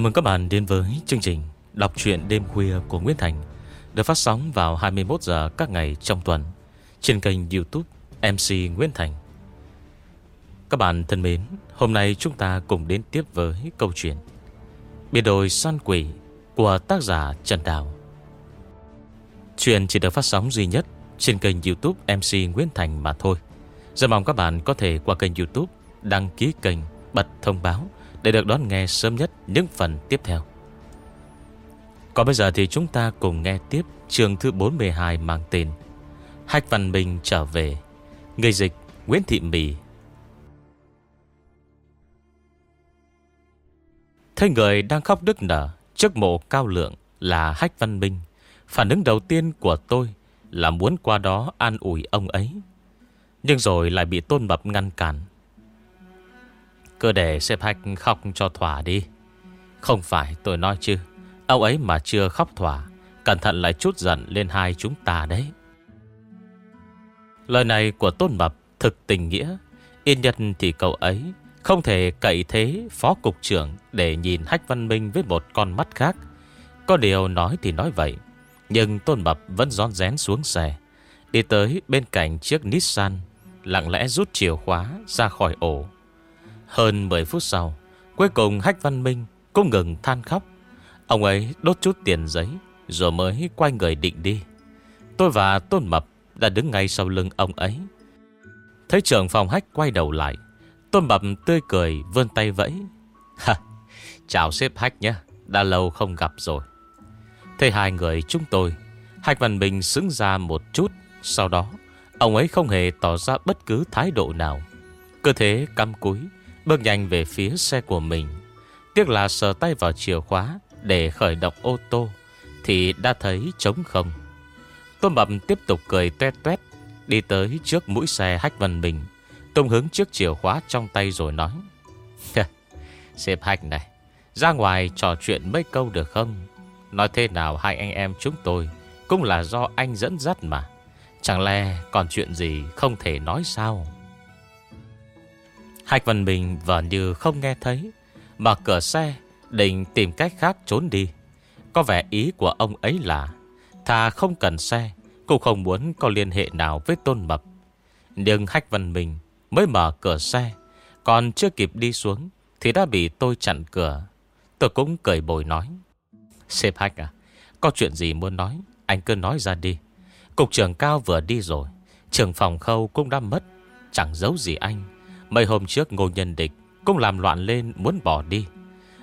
Chào mừng các bạn đến với chương trình Đọc truyện đêm khuya của Nguyễn Thành, Được phát sóng vào 21 giờ các ngày trong tuần Trên kênh youtube MC Nguyễn Thành. Các bạn thân mến, Hôm nay chúng ta cùng đến tiếp với câu chuyện Biệt đồi săn quỷ Của tác giả Trần Đào. Chuyện chỉ được phát sóng duy nhất Trên kênh youtube MC Nguyễn Thành mà thôi. Rất mong các bạn có thể qua kênh youtube Đăng ký kênh Bật thông báo để được đón nghe sớm nhất những phần tiếp theo. Còn bây giờ thì chúng ta cùng nghe tiếp chương thứ 42 mang tên Hách Văn Minh trở về, Người dịch Nguyễn Thị Mì. Thấy người đang khóc đứt nở, Trước mộ cao lượng là Hách Văn Minh. Phản ứng đầu tiên của tôi Là muốn qua đó an ủi ông ấy. Nhưng rồi lại bị tôn mập ngăn cản cứ để xếp hạch khóc cho thỏa đi. Không phải tôi nói chứ. Ông ấy mà chưa khóc thỏa, Cẩn thận lại chút giận lên hai chúng ta đấy. Lời này của Tôn Mập thực tình nghĩa. Yên nhật thì cậu ấy Không thể cậy thế phó cục trưởng Để nhìn Hách Văn Minh với một con mắt khác. Có điều nói thì nói vậy, Nhưng Tôn Mập vẫn rón rén xuống xe, Đi tới bên cạnh chiếc Nissan, Lặng lẽ rút chìa khóa ra khỏi ổ hơn 10 phút sau Cuối cùng Hách Văn Minh cũng ngừng than khóc. Ông ấy đốt chút tiền giấy Rồi mới quay người định đi. Tôi và Tôn Mập đã đứng ngay sau lưng ông ấy. Thấy trưởng phòng Hách quay đầu lại Tôn Mập tươi cười vươn tay vẫy. Ha, Chào sếp Hách nhé Đã lâu không gặp rồi. Thấy hai người chúng tôi Hách Văn Minh xứng ra một chút. Sau đó Ông ấy không hề tỏ ra bất cứ thái độ nào. Cơ thế căm cúi Bước nhanh về phía xe của mình. Tiếc là sờ tay vào chìa khóa Để khởi động ô tô, Thì đã thấy trống không. Tôn Bậm tiếp tục cười tuét tuét Đi tới trước mũi xe Hách Văn Bình Tông hướng trước chìa khóa trong tay rồi nói xếp Hách này, Ra ngoài trò chuyện mấy câu được không? Nói thế nào hai anh em chúng tôi Cũng là do anh dẫn dắt mà. Chẳng lẽ còn chuyện gì không thể nói sao? Hạch Văn Bình vẫn như không nghe thấy, Mở cửa xe, Định tìm cách khác trốn đi. Có vẻ ý của ông ấy là, Thà không cần xe, Cũng không muốn có liên hệ nào với Tôn Mập. Nhưng Hách Văn Bình Mới mở cửa xe, Còn chưa kịp đi xuống, Thì đã bị tôi chặn cửa. Tôi cũng cười bồi nói, Sếp Hách à Có chuyện gì muốn nói, Anh cứ nói ra đi. Cục trưởng cao vừa đi rồi Trường phòng khâu cũng đã mất, Chẳng giấu gì anh. Mấy hôm trước ngô nhân địch Cũng làm loạn lên muốn bỏ đi.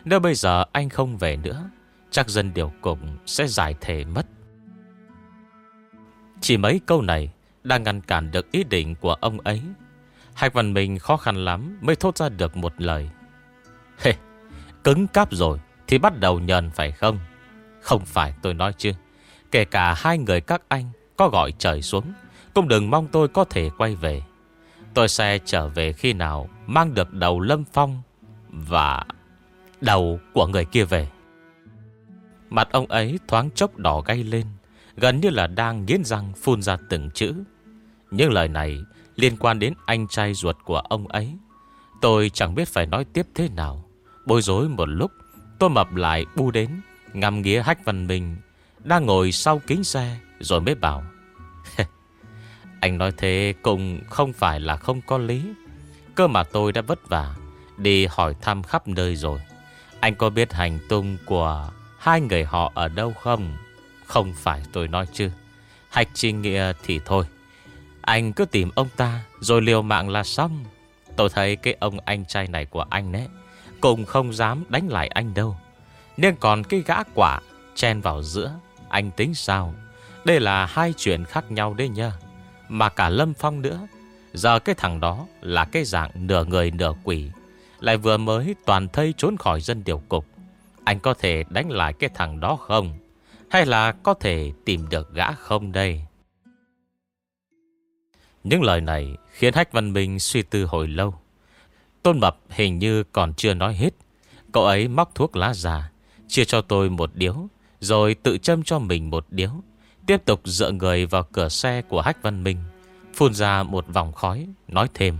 Nếu bây giờ anh không về nữa Chắc dân điều cục sẽ giải thể mất. Chỉ mấy câu này Đang ngăn cản được ý định của ông ấy. Hạch Văn Minh khó khăn lắm Mới thốt ra được một lời. Hê, cứng cáp rồi Thì bắt đầu nhờn phải không? Không phải tôi nói chứ. Kể cả hai người các anh Có gọi trời xuống Cũng đừng mong tôi có thể quay về. Tôi sẽ trở về khi nào Mang được đầu Lâm Phong Và đầu của người kia về. Mặt ông ấy thoáng chốc đỏ gay lên Gần như là đang nghiến răng phun ra từng chữ. Những lời này liên quan đến anh trai ruột của ông ấy. Tôi chẳng biết phải nói tiếp thế nào. Bối rối một lúc Tôi mập lại bu đến Ngắm nghía hách văn mình, Đang ngồi sau kính xe Rồi mới bảo anh nói thế cũng không phải là không có lý. Cơ mà tôi đã vất vả Đi hỏi thăm khắp nơi rồi. Anh có biết hành tung của Hai người họ ở đâu không? Không phải tôi nói chứ. Hạch trinh nghĩa thì thôi. Anh cứ tìm ông ta Rồi liều mạng là xong. Tôi thấy cái ông anh trai này của anh ấy Cũng không dám đánh lại anh đâu. Nhưng còn cái gã quả Chen vào giữa. Anh tính sao? Đây là hai chuyện khác nhau đấy nha mà cả Lâm Phong nữa Giờ cái thằng đó là cái dạng nửa người nửa quỷ Lại vừa mới toàn thây trốn khỏi dân điều cục Anh có thể đánh lại cái thằng đó không? Hay là có thể tìm được gã không đây? Những lời này khiến Hách Văn Minh suy tư hồi lâu. Tôn Mập hình như còn chưa nói hết. Cậu ấy móc thuốc lá già, chia cho tôi một điếu, rồi tự châm cho mình một điếu. Tiếp tục dựa người vào cửa xe của Hách Văn Minh, Phun ra một vòng khói, Nói thêm.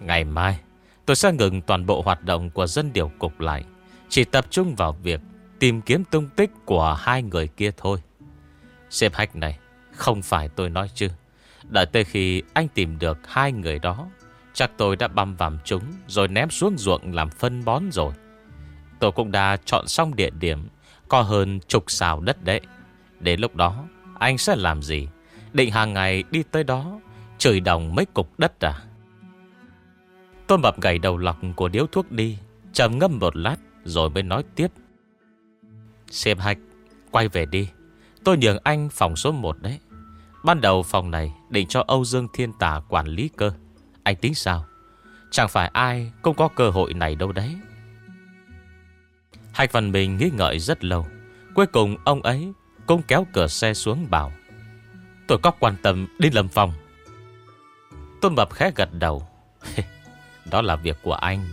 Ngày mai, tôi sẽ ngừng toàn bộ hoạt động của dân điều cục lại, Chỉ tập trung vào việc Tìm kiếm tung tích của hai người kia thôi. Xếp Hách này, Không phải tôi nói chứ. Đợi tới khi anh tìm được hai người đó, Chắc tôi đã băm vằm chúng Rồi ném xuống ruộng làm phân bón rồi. Tôi cũng đã chọn xong địa điểm, Có hơn chục xào đất đấy. Đến lúc đó, Anh sẽ làm gì? Định hàng ngày đi tới đó, Chửi đồng mấy cục đất à? Tôi mập gầy đầu lọc của điếu thuốc đi, trầm ngâm một lát, Rồi mới nói tiếp. Xem hạch, Quay về đi. Tôi nhường anh phòng số 1 đấy. Ban đầu phòng này định cho Âu Dương Thiên Tà quản lý cơ. Anh tính sao? Chẳng phải ai cũng có cơ hội này đâu đấy. Hạch Văn Bình nghĩ ngợi rất lâu. Cuối cùng ông ấy cũng kéo cửa xe xuống bảo, Tôi có quan tâm đến Lâm Phong. Tôn Mập khẽ gật đầu Đó là việc của anh.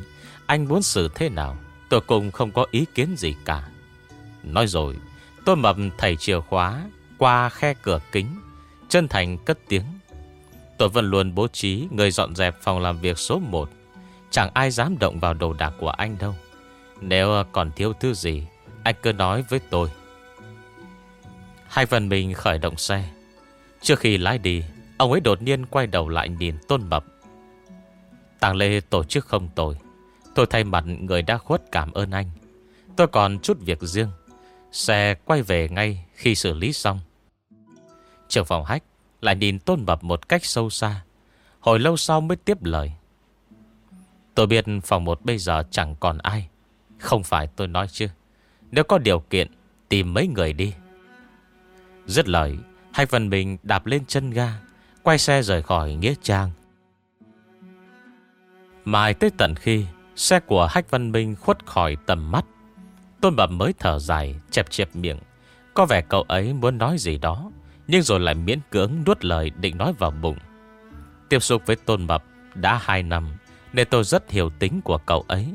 Anh muốn xử thế nào, Tôi cũng không có ý kiến gì cả. Nói rồi, Tôi Mập thầy chìa khóa Qua khe cửa kính, Chân thành cất tiếng, Tôi vẫn luôn bố trí người dọn dẹp phòng làm việc số 1 Chẳng ai dám động vào đồ đạc của anh đâu. Nếu còn thiếu thứ gì, Anh cứ nói với tôi. Hai phần mình khởi động xe. Trước khi lái đi, Ông ấy đột nhiên quay đầu lại nhìn Tôn Mập. Tàng Lê tổ chức không tồi. Tôi thay mặt người đã khuất cảm ơn anh. Tôi còn chút việc riêng. Xe quay về ngay khi xử lý xong. Trường phòng hách Lại nhìn Tôn Mập một cách sâu xa. Hồi lâu sau mới tiếp lời. Tôi biết phòng một bây giờ chẳng còn ai. Không phải tôi nói chứ. Nếu có điều kiện, Tìm mấy người đi. Dứt lời, Hai phần mình đạp lên chân ga, Quay xe rời khỏi Nghĩa Trang. Mai tới tận khi Xe của Hách Văn Minh khuất khỏi tầm mắt, Tôn bẩm mới thở dài, Chẹp chẹp miệng. Có vẻ cậu ấy muốn nói gì đó, Nhưng rồi lại miễn cưỡng nuốt lời định nói vào bụng. Tiếp xúc với Tôn Bập Đã 2 năm, Nên tôi rất hiểu tính của cậu ấy.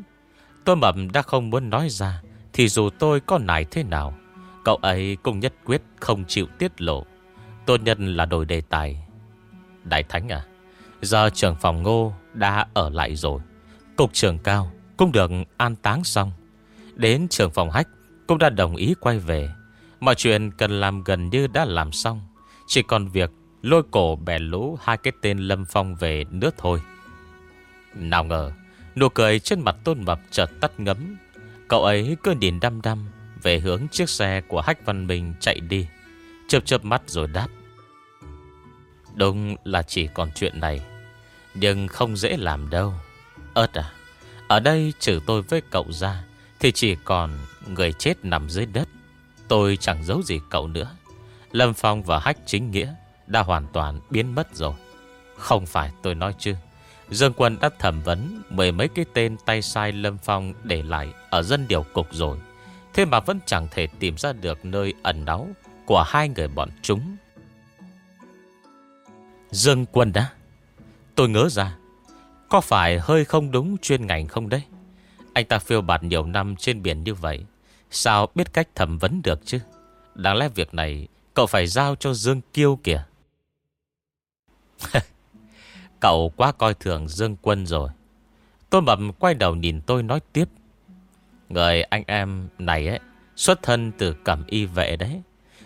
Tôn Bập đã không muốn nói ra, Thì dù tôi có nải thế nào Cậu ấy cũng nhất quyết không chịu tiết lộ. Tôn nhân là đổi đề tài. Đại Thánh à Giờ trưởng phòng ngô đã ở lại rồi. Cục trưởng cao cũng được an táng xong. Đến trưởng phòng hách Cũng đã đồng ý quay về. Mọi chuyện cần làm gần như đã làm xong. Chỉ còn việc lôi cổ bè lũ Hai cái tên Lâm Phong về nữa thôi. Nào ngờ, Nụ cười trên mặt tôn mập chợt tắt ngấm. Cậu ấy cứ nhìn đăm đăm. Về hướng chiếc xe của Hách Văn Minh chạy đi. Chớp chớp mắt rồi đáp. Đúng là chỉ còn chuyện này, Nhưng không dễ làm đâu. Ơt à Ở đây trừ tôi với cậu ra Thì chỉ còn người chết nằm dưới đất. Tôi chẳng giấu gì cậu nữa. Lâm Phong và Hách chính nghĩa Đã hoàn toàn biến mất rồi. Không phải tôi nói chứ. Dương Quân đã thẩm vấn Mười mấy cái tên tay sai Lâm Phong Để lại ở dân điều cục rồi. Thế mà vẫn chẳng thể tìm ra được Nơi ẩn náu của hai người bọn chúng. Dương Quân đã, Tôi ngỡ ra, Có phải hơi không đúng chuyên ngành không đấy? Anh ta phiêu bạt nhiều năm trên biển như vậy, Sao biết cách thẩm vấn được chứ? Đáng lẽ việc này Cậu phải giao cho Dương Kiêu kìa. Cậu quá coi thường Dương Quân rồi. Tôi mập quay đầu nhìn tôi nói tiếp. Người anh em này ấy Xuất thân từ cẩm y vệ đấy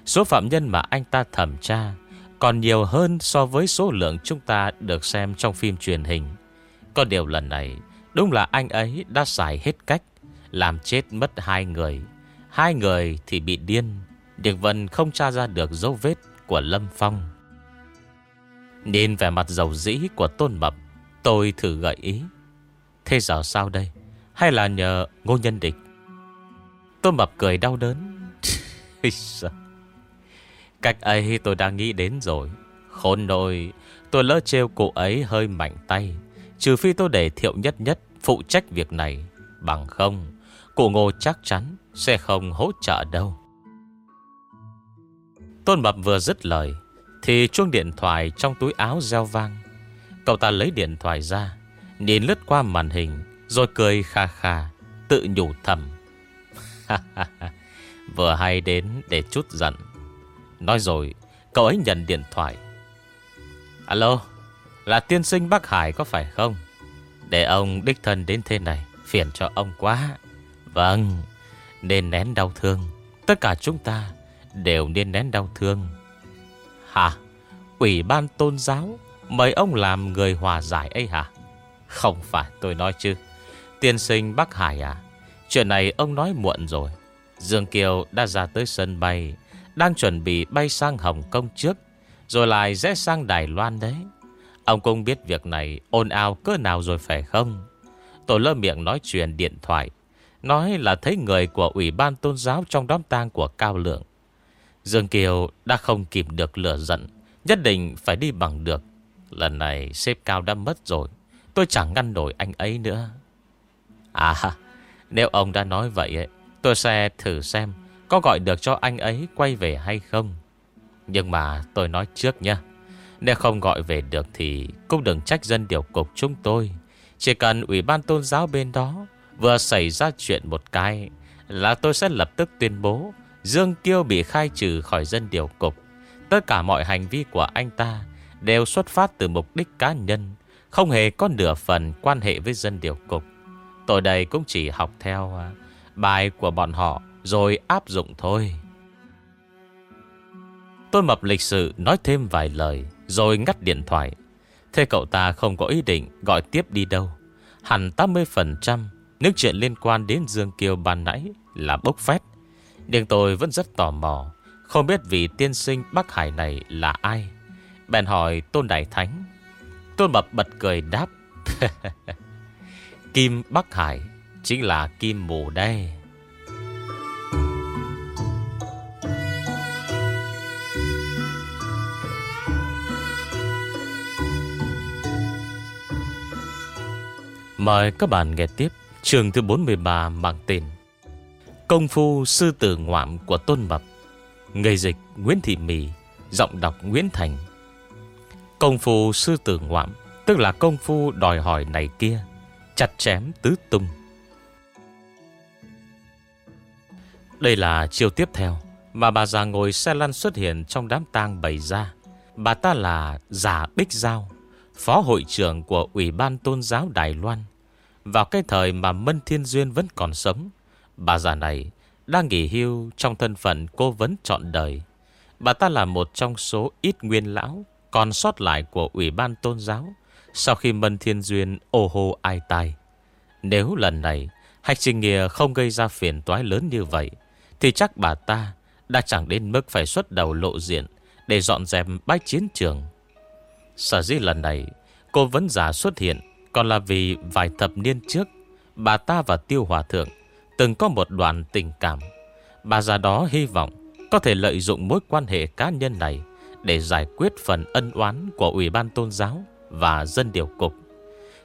Số phạm nhân mà anh ta thẩm tra còn nhiều hơn so với số lượng chúng ta được xem trong phim truyền hình. Có điều lần này, đúng là anh ấy đã xài hết cách, làm chết mất hai người. Hai người thì bị điên, nhưng vẫn không tra ra được dấu vết của Lâm Phong. Nhìn vẻ mặt dầu dĩ của Tôn Mập, tôi thử gợi ý. Thế giờ sao đây? Hay là nhờ ngô nhân địch? Tôn Mập cười đau đớn. Cách ấy tôi đã nghĩ đến rồi. Khốn nổi Tôi lỡ trêu cô ấy hơi mạnh tay. Trừ phi tôi để thiệu nhất nhất Phụ trách việc này. Bằng không Cụ ngô chắc chắn Sẽ không hỗ trợ đâu. Tôn Mập vừa dứt lời Thì chuông điện thoại trong túi áo reo vang. Cậu ta lấy điện thoại ra Nhìn lướt qua màn hình rồi cười kha kha, Tự nhủ thầm. Vừa hay đến để chút giận. Nói rồi, Cậu ấy nhận điện thoại. Alo, Là tiên sinh Bắc Hải có phải không? Để ông đích thân đến thế này, Phiền cho ông quá. Vâng Nên nén đau thương. Tất cả chúng ta đều nên nén đau thương. Hả? Ủy ban tôn giáo Mời ông làm người hòa giải ấy hả? Không phải tôi nói chứ. Tiên sinh Bắc Hải à? Chuyện này ông nói muộn rồi. Dương Kiều đã ra tới sân bay, Đang chuẩn bị bay sang Hồng Kông trước, Rồi lại rẽ sang Đài Loan đấy. Ông cũng biết việc này ồn ào cỡ nào rồi phải không? Tôi lơ miệng nói chuyện điện thoại, Nói là thấy người của Ủy ban tôn giáo Trong đám tang của Cao Lượng. Dương Kiều đã không kịp được lửa giận, Nhất định phải đi bằng được. Lần này sếp Cao đã mất rồi, Tôi chẳng ngăn nổi anh ấy nữa. À Nếu ông đã nói vậy ấy, Tôi sẽ thử xem Có gọi được cho anh ấy quay về hay không. Nhưng mà tôi nói trước nha Nếu không gọi về được Thì cũng đừng trách dân điều cục chúng tôi. Chỉ cần ủy ban tôn giáo bên đó Vừa xảy ra chuyện một cái Là tôi sẽ lập tức tuyên bố Dương Kiêu bị khai trừ khỏi dân điều cục. Tất cả mọi hành vi của anh ta Đều xuất phát từ mục đích cá nhân Không hề có nửa phần quan hệ với dân điều cục. Tôi đây cũng chỉ học theo à, bài của bọn họ, Rồi áp dụng thôi. Tôi mập lịch sự nói thêm vài lời, Rồi ngắt điện thoại. Thế cậu ta không có ý định gọi tiếp đi đâu. Hẳn 80% Những chuyện liên quan đến Dương Kiều ban nãy Là bốc phét. Nhưng tôi vẫn rất tò mò, Không biết vị tiên sinh Bắc Hải này là ai. Bèn hỏi Tôn Đại Thánh. Tôn Mập bật cười đáp. Kim Bắc Hải Chính là Kim Mù đây Mời các bạn nghe tiếp Trường thứ 43 mang tên Công phu sư tử ngoạm của Tôn Mập Người dịch Nguyễn Thị Mì, Giọng đọc Nguyễn Thành. Công phu sư tử ngoạm, Tức là công phu đòi hỏi này kia Chặt chém tứ tung. Đây là chiêu tiếp theo Mà bà già ngồi xe lăn xuất hiện Trong đám tang bày ra. Bà ta là Giả Bích Giao, Phó hội trưởng của Ủy ban Tôn giáo Đài Loan. Vào cái thời mà Mân Thiên Duyên vẫn còn sống, Bà già này đang nghỉ hưu trong thân phận cô vấn trọn đời. Bà ta là một trong số ít nguyên lão còn sót lại của Ủy ban Tôn giáo sau khi Mân Thiên Duyên ô hô ai tai. Nếu lần này Hạch Trinh Nghìa không gây ra phiền toái lớn như vậy, Thì chắc bà ta Đã chẳng đến mức phải xuất đầu lộ diện Để dọn dẹp bãi chiến trường. Sở dĩ lần này Cô vẫn giả xuất hiện Còn là vì vài thập niên trước, Bà ta và Tiêu Hòa Thượng Từng có một đoạn tình cảm. Bà già đó hy vọng Có thể lợi dụng mối quan hệ cá nhân này Để giải quyết phần ân oán Của Ủy ban Tôn giáo. Và dân điều cục.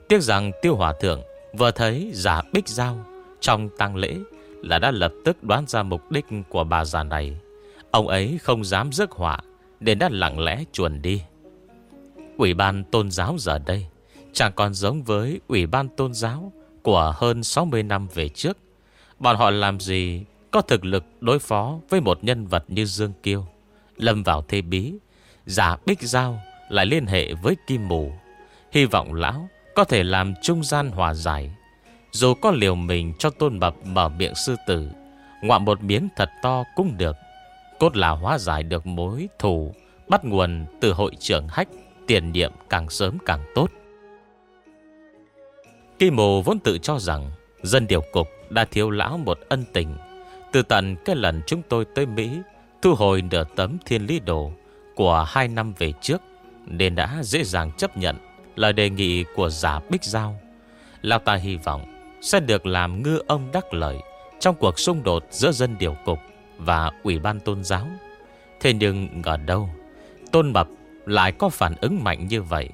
Tiếc rằng Tiêu Hòa Thượng Vừa thấy giả bích giao Trong tang lễ Là đã lập tức đoán ra mục đích của bà già này. Ông ấy không dám rước họa nên đã lặng lẽ chuồn đi. Ủy ban tôn giáo giờ đây Chẳng còn giống với Ủy ban tôn giáo Của hơn 60 năm về trước. Bọn họ làm gì Có thực lực đối phó với một nhân vật như Dương Kiêu, Lâm vào thế bí Giả Bích Giao lại liên hệ với Kim Mù. Hy vọng lão có thể làm trung gian hòa giải. Dù có liều mình cho tôn bập mở miệng sư tử, Ngoạm một miếng thật to cũng được. Cốt là hóa giải được mối thù, Bắt nguồn từ hội trưởng hách, Tiền nhiệm càng sớm càng tốt. Kim Mù vốn tự cho rằng Dân điều cục đã thiếu lão một ân tình. Từ tận cái lần chúng tôi tới Mỹ, Thu hồi nửa tấm thiên lý đồ Của hai năm về trước nên đã dễ dàng chấp nhận Lời đề nghị của giả Bích Giao. Lão ta hy vọng Sẽ được làm ngư ông đắc lợi Trong cuộc xung đột giữa dân điều cục Và ủy ban tôn giáo. Thế nhưng ngờ đâu, Tôn Bập lại có phản ứng mạnh như vậy.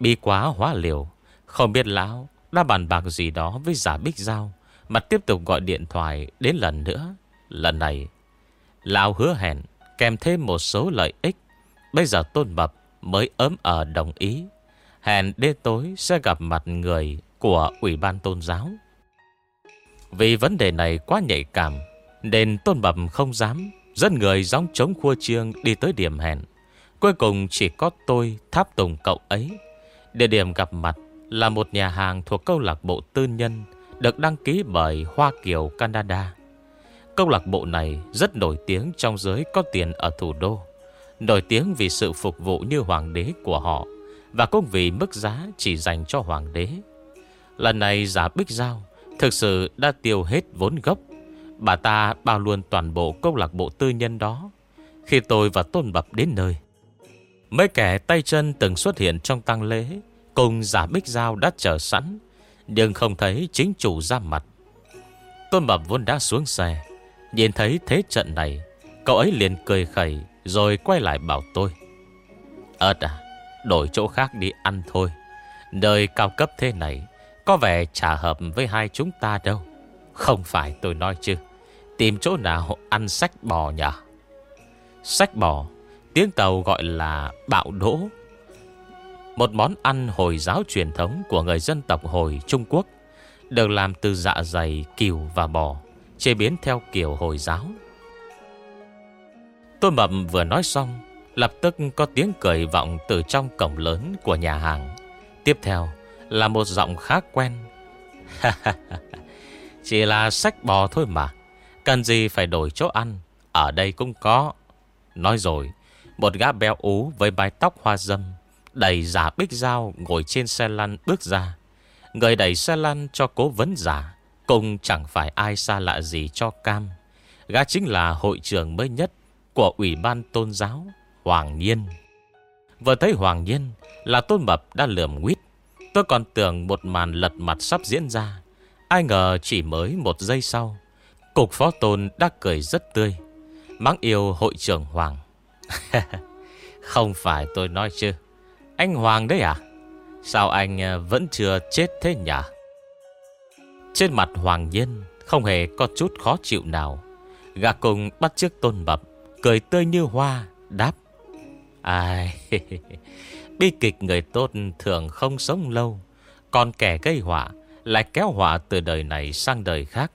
Bi quá hóa liều, Không biết lão đã bàn bạc gì đó với giả Bích Giao Mà tiếp tục gọi điện thoại đến lần nữa. Lần này, Lão hứa hẹn kèm thêm một số lợi ích. Bây giờ Tôn Bập mới ấm ở đồng ý Hẹn đêm tối sẽ gặp mặt người của Ủy ban Tôn giáo. Vì vấn đề này quá nhạy cảm, nên Tôn Bẩm không dám dẫn người gióng chống khua chiêng đi tới điểm hẹn. Cuối cùng chỉ có tôi tháp tùng cậu ấy. Địa điểm gặp mặt là một nhà hàng thuộc câu lạc bộ tư nhân được đăng ký bởi Hoa Kiều Canada. Câu lạc bộ này rất nổi tiếng trong giới có tiền ở thủ đô. Nổi tiếng vì sự phục vụ như hoàng đế của họ và cũng vì mức giá chỉ dành cho hoàng đế. Lần này giả Bích Giao thực sự đã tiêu hết vốn gốc. Bà ta bao luôn toàn bộ câu lạc bộ tư nhân đó. Khi tôi và Tôn Bập đến nơi, mấy kẻ tay chân từng xuất hiện trong tang lễ cùng giả Bích Giao đã chờ sẵn, nhưng không thấy chính chủ ra mặt. Tôn Bập vốn đã xuống xe, nhìn thấy thế trận này, cậu ấy liền cười khẩy rồi quay lại bảo tôi. Ơt à, đổi chỗ khác đi ăn thôi. Nơi cao cấp thế này có vẻ chả hợp với hai chúng ta đâu Không phải tôi nói chứ Tìm chỗ nào ăn sách bò nhỉ Sách bò Tiếng tàu gọi là bạo đỗ Một món ăn Hồi giáo truyền thống Của người dân tộc Hồi Trung Quốc Được làm từ dạ dày, kiều và bò Chế biến theo kiểu Hồi giáo Tôi mập vừa nói xong, Lập tức có tiếng cười vọng Từ trong cổng lớn của nhà hàng. Tiếp theo là một giọng khá quen. Chỉ là sách bò thôi mà, Cần gì phải đổi chỗ ăn, Ở đây cũng có. Nói rồi, Một gã béo ú với mái tóc hoa dâm, Đầy giả bích dao Ngồi trên xe lăn bước ra. Người đẩy xe lăn cho cố vấn giả Cùng chẳng phải ai xa lạ gì cho cam. Gã chính là hội trưởng mới nhất của Ủy ban Tôn giáo Hoàng Nhiên. Vừa thấy Hoàng Nhiên Là Tôn Mập đã lườm nguyết. Tôi còn tưởng một màn lật mặt sắp diễn ra. Ai ngờ chỉ mới một giây sau, Cục phó tôn đã cười rất tươi, Mắng yêu hội trưởng Hoàng. Không phải tôi nói chứ. Anh Hoàng đấy à? Sao anh à, vẫn chưa chết thế nhỉ? Trên mặt Hoàng Nhiên Không hề có chút khó chịu nào. Gà cùng bắt chiếc tôn bập Cười tươi như hoa, Đáp. Ai, Bi kịch người tốt thường không sống lâu. Còn kẻ gây họa Lại kéo họa từ đời này sang đời khác.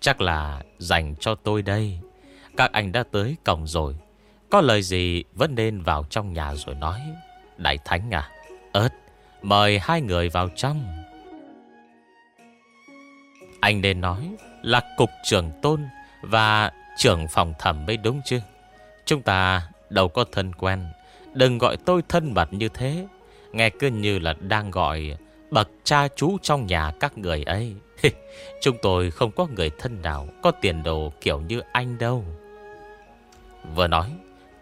Chắc là dành cho tôi đây. Các anh đã tới cổng rồi. Có lời gì vẫn nên vào trong nhà rồi nói. Đại Thánh à Ơt Mời hai người vào trong. Anh nên nói Là cục trưởng tôn Và trưởng phòng thẩm mới đúng chứ? Chúng ta đâu có thân quen, Đừng gọi tôi thân mật như thế. Nghe cứ như là đang gọi Bậc cha chú trong nhà các người ấy. Chúng tôi không có người thân nào Có tiền đồ kiểu như anh đâu. Vừa nói,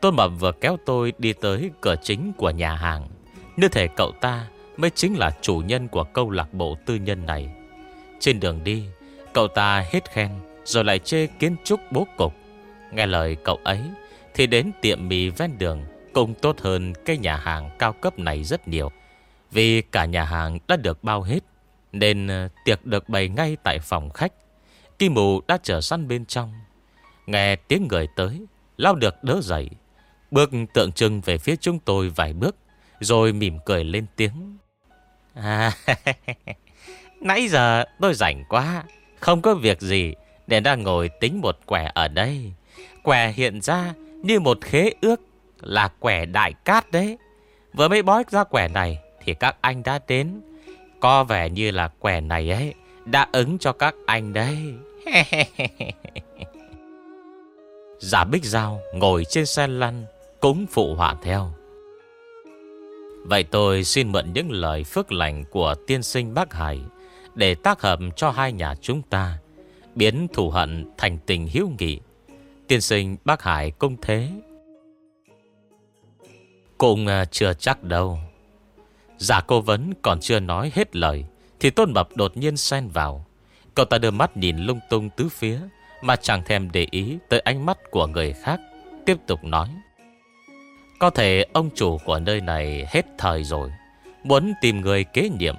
Tôn Mập vừa kéo tôi đi tới cửa chính của nhà hàng. Như thể cậu ta Mới chính là chủ nhân của câu lạc bộ tư nhân này. Trên đường đi, Cậu ta hết khen Rồi lại chê kiến trúc bố cục. Nghe lời cậu ấy thì đến tiệm mì ven đường cũng tốt hơn cái nhà hàng cao cấp này rất nhiều. Vì cả nhà hàng đã được bao hết, nên ờ, tiệc được bày ngay tại phòng khách. Kim mù đã chờ săn bên trong. Nghe tiếng người tới, lao được đỡ dậy. Bước tượng trưng về phía chúng tôi vài bước, rồi mỉm cười lên tiếng. À, nãy giờ tôi rảnh quá, không có việc gì để đang ngồi tính một quẻ ở đây. Quẻ hiện ra như một khế ước là quẻ đại cát đấy. Vừa mới bói ra quẻ này thì các anh đã đến. Có vẻ như là quẻ này ấy đã ứng cho các anh đấy. Giả Bích Giao ngồi trên xe lăn cũng phụ họa theo. Vậy tôi xin mượn những lời phước lành của tiên sinh Bắc Hải để tác hợp cho hai nhà chúng ta, biến thù hận thành tình hiếu nghị. Tiên sinh Bắc Hải công thế. Cũng à, chưa chắc đâu. Giả cô vấn còn chưa nói hết lời, Thì Tôn Mập đột nhiên xen vào. Cậu ta đưa mắt nhìn lung tung tứ phía, Mà chẳng thèm để ý Tới ánh mắt của người khác, Tiếp tục nói. Có thể ông chủ của nơi này Hết thời rồi, Muốn tìm người kế nhiệm,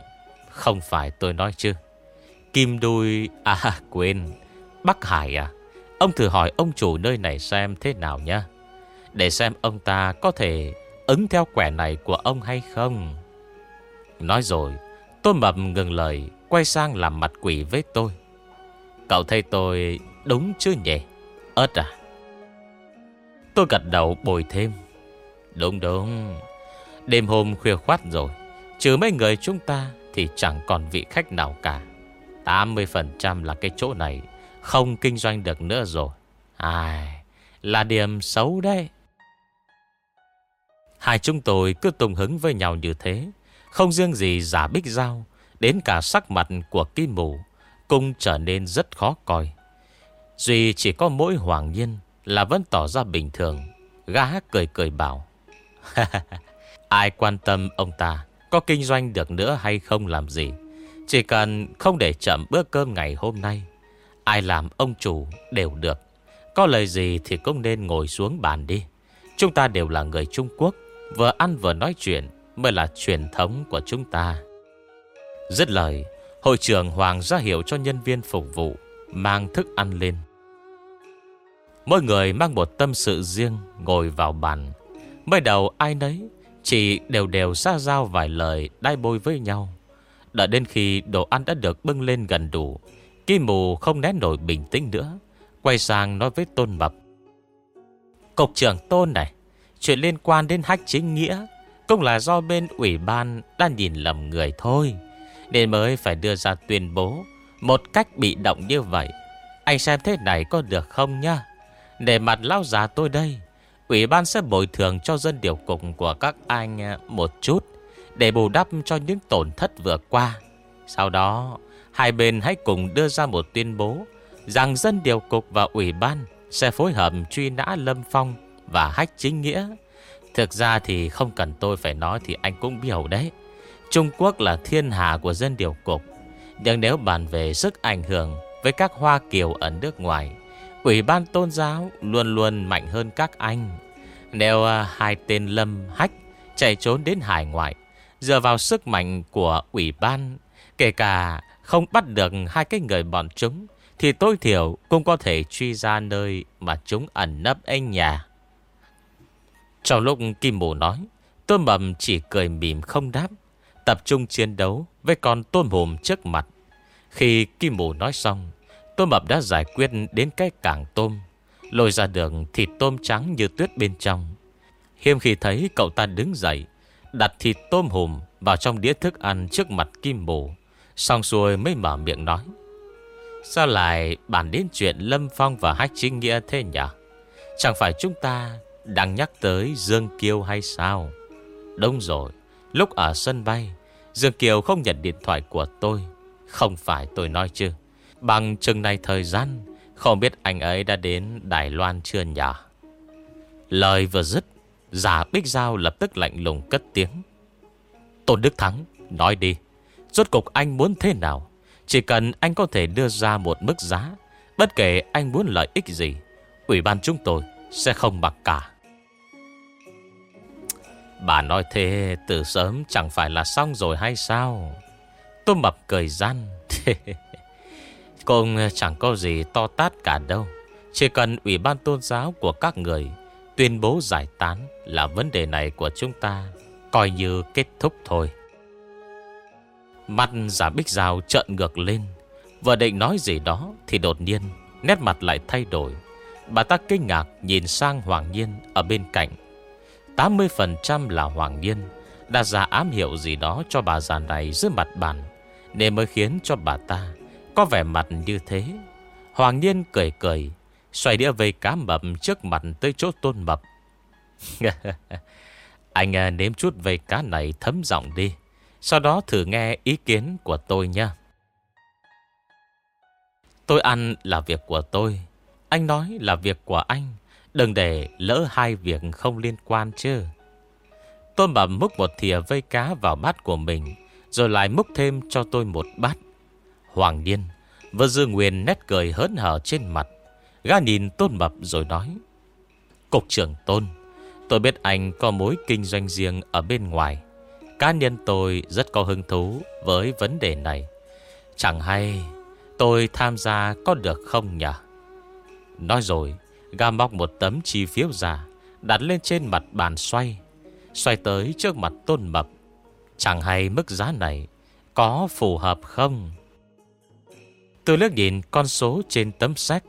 Không phải tôi nói chứ. Kim đuôi À quên Bắc Hải à. Ông thử hỏi ông chủ nơi này xem thế nào nhá Để xem ông ta có thể ứng theo quẻ này của ông hay không? Nói rồi, tôi mập ngừng lời, quay sang làm mặt quỷ với tôi. Cậu thấy tôi đúng chứ nhỉ? Ơt à? Tôi gật đầu bồi thêm. Đúng đúng. Đêm hôm khuya khoát rồi. Trừ mấy người chúng ta thì chẳng còn vị khách nào cả. 80% là cái chỗ này không kinh doanh được nữa rồi. Ai, Là điểm xấu đấy. Hai chúng tôi cứ tùng hứng với nhau như thế, Không riêng gì giả bích giao, Đến cả sắc mặt của kim mù Cũng trở nên rất khó coi. Duy chỉ có mỗi hoàng nhiên Là vẫn tỏ ra bình thường, Gã cười cười bảo, Ai quan tâm ông ta, Có kinh doanh được nữa hay không làm gì? Chỉ cần không để chậm bữa cơm ngày hôm nay Ai làm ông chủ đều được. Có lời gì thì cũng nên ngồi xuống bàn đi. Chúng ta đều là người Trung Quốc, Vừa ăn vừa nói chuyện Mới là truyền thống của chúng ta. Dứt lời, Hội trưởng Hoàng ra hiệu cho nhân viên phục vụ Mang thức ăn lên. Mỗi người mang một tâm sự riêng Ngồi vào bàn. Mới đầu ai nấy Chỉ đều đều xa giao vài lời Đai bôi với nhau. Đợi đến khi đồ ăn đã được bưng lên gần đủ Kim mù không nén nổi bình tĩnh nữa, Quay sang nói với Tôn Mập. Cục trưởng Tôn này, Chuyện liên quan đến hách chính nghĩa, Cũng là do bên ủy ban Đã nhìn lầm người thôi. Nên mới phải đưa ra tuyên bố, Một cách bị động như vậy. Anh xem thế này có được không nhá? Để mặt lao già tôi đây, Ủy ban sẽ bồi thường cho dân điều cục của các anh ờ, một chút, Để bù đắp cho những tổn thất vừa qua. Sau đó Hai bên hãy cùng đưa ra một tuyên bố Rằng dân điều cục và ủy ban Sẽ phối hợp truy nã Lâm Phong Và hách chính nghĩa. Thực ra thì không cần tôi phải nói Thì anh cũng hiểu đấy. Trung Quốc là thiên hạ của dân điều cục. Nhưng nếu bàn về sức ảnh hưởng Với các Hoa Kiều ở nước ngoài, Ủy ban tôn giáo luôn luôn mạnh hơn các anh. Nếu à, hai tên Lâm, Hách Chạy trốn đến hải ngoại, Dựa vào sức mạnh của ủy ban, Kể cả không bắt được hai cái người bọn chúng, Thì tối thiểu cũng có thể truy ra nơi Mà chúng ẩn nấp anh nhà Trong lúc Kim Bồ nói tôm mầm chỉ cười mỉm không đáp, Tập trung chiến đấu Với con tôm hùm trước mặt. Khi Kim Bồ nói xong Tôm mập đã giải quyết đến cái cảng tôm, Lôi ra đường thịt tôm trắng như tuyết bên trong. Hiêm khi thấy cậu ta đứng dậy, Đặt thịt tôm hùm vào trong đĩa thức ăn trước mặt Kim Bồ. Xong xuôi mới mở miệng nói Sao lại bàn đến chuyện Lâm Phong và Hách Chính Nghĩa thế nhỉ? Chẳng phải chúng ta đang nhắc tới Dương Kiêu hay sao? Đúng rồi, lúc ở sân bay, Dương Kiều không nhận điện thoại của tôi. Không phải tôi nói chứ. Bằng chừng này thời gian, không biết anh ấy đã đến Đài Loan chưa nhỉ? Lời vừa dứt, giả Bích Giao lập tức lạnh lùng cất tiếng. Tôn Đức Thắng, nói đi. Rốt cục anh muốn thế nào? Chỉ cần anh có thể đưa ra một mức giá, Bất kể anh muốn lợi ích gì, Ủy ban chúng tôi sẽ không mặc cả. Bà nói thế từ sớm chẳng phải là xong rồi hay sao? Tôi mập cười gian. Cũng chẳng có gì to tát cả đâu. Chỉ cần ủy ban tôn giáo của các người Tuyên bố giải tán là vấn đề này của chúng ta Coi như kết thúc thôi. Mặt giả bích rào trợn ngược lên. Vừa định nói gì đó Thì đột nhiên nét mặt lại thay đổi. Bà ta kinh ngạc nhìn sang Hoàng Nhiên Ở bên cạnh. 80% là Hoàng Nhiên Đã ra ám hiệu gì đó cho bà già này dưới mặt bàn, Nên mới khiến cho bà ta Có vẻ mặt như thế. Hoàng Nhiên cười cười, Xoay đĩa vây cá mập trước mặt tới chỗ tôn mập. Anh à, nếm chút vây cá này thấm giọng đi sau đó thử nghe ý kiến của tôi nha. Tôi ăn là việc của tôi. Anh nói là việc của anh. Đừng để lỡ hai việc không liên quan chứ. Tôi bẩm múc một thìa vây cá vào bát của mình. Rồi lại múc thêm cho tôi một bát. Hoàng Điên vừa dư nguyên nét cười hớn hở trên mặt. Gã nhìn Tôn Mập rồi nói. Cục trưởng Tôn, tôi biết anh có mối kinh doanh riêng ở bên ngoài. Cá nhân tôi rất có hứng thú với vấn đề này. Chẳng hay tôi tham gia có được không nhỉ? Nói rồi, ga móc một tấm chi phiếu ra đặt lên trên mặt bàn xoay, xoay tới trước mặt tôn mập. Chẳng hay mức giá này có phù hợp không? Tôi liếc nhìn con số trên tấm sách.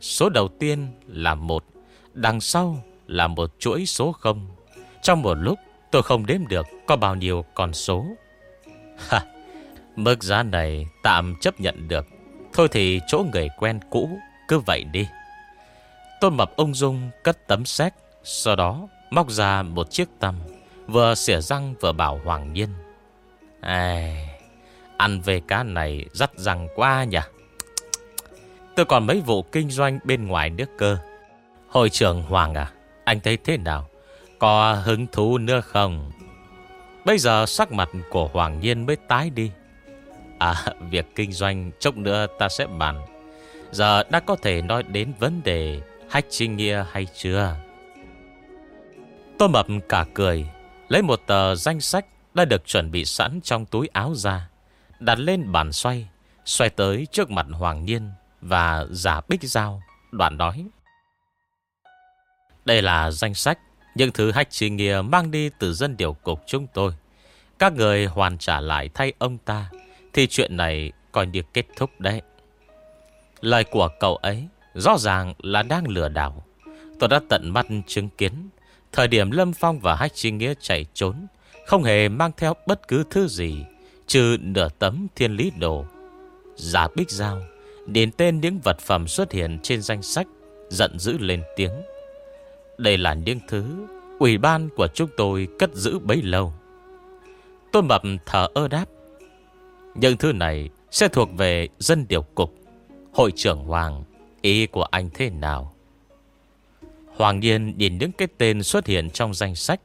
Số đầu tiên là một, đằng sau là một chuỗi số không. Trong một lúc, Tôi không đếm được có bao nhiêu con số. Ha, Mức giá này tạm chấp nhận được. Thôi thì chỗ người quen cũ Cứ vậy đi. Tôn Mập ung dung cất tấm xét Sau đó móc ra một chiếc tăm Vừa xỉa răng vừa bảo Hoàng Nhiên. Ai, Ăn về cá này rất răng quá nhỉ? Tôi còn mấy vụ kinh doanh bên ngoài nước cơ. Hội trưởng Hoàng à Anh thấy thế nào? Có hứng thú nữa không? Bây giờ sắc mặt của Hoàng Nhiên mới tái đi. À việc kinh doanh chốc nữa ta sẽ bàn. Giờ đã có thể nói đến vấn đề Hách trinh nghĩa hay chưa? Tôi Mập cả cười, Lấy một tờ danh sách Đã được chuẩn bị sẵn trong túi áo ra, Đặt lên bàn xoay Xoay tới trước mặt Hoàng Nhiên Và giả bích dao Đoạn nói. Đây là danh sách những thứ hách trinh nghĩa mang đi từ dân điều cục chúng tôi. Các người hoàn trả lại thay ông ta, Thì chuyện này coi như kết thúc đấy. Lời của cậu ấy Rõ ràng là đang lừa đảo. Tôi đã tận mắt chứng kiến, Thời điểm Lâm Phong và Hách Trinh Nghĩa chạy trốn, Không hề mang theo bất cứ thứ gì, Trừ nửa tấm thiên lý đồ. Giả bích giao Đến tên những vật phẩm xuất hiện trên danh sách, Giận dữ lên tiếng. Đây là những thứ Ủy ban của chúng tôi cất giữ bấy lâu. Tôi mập thở ơ đáp. Những thứ này Sẽ thuộc về dân điều cục. Hội trưởng Hoàng, Ý của anh thế nào? Hoàng nhiên nhìn những cái tên xuất hiện trong danh sách.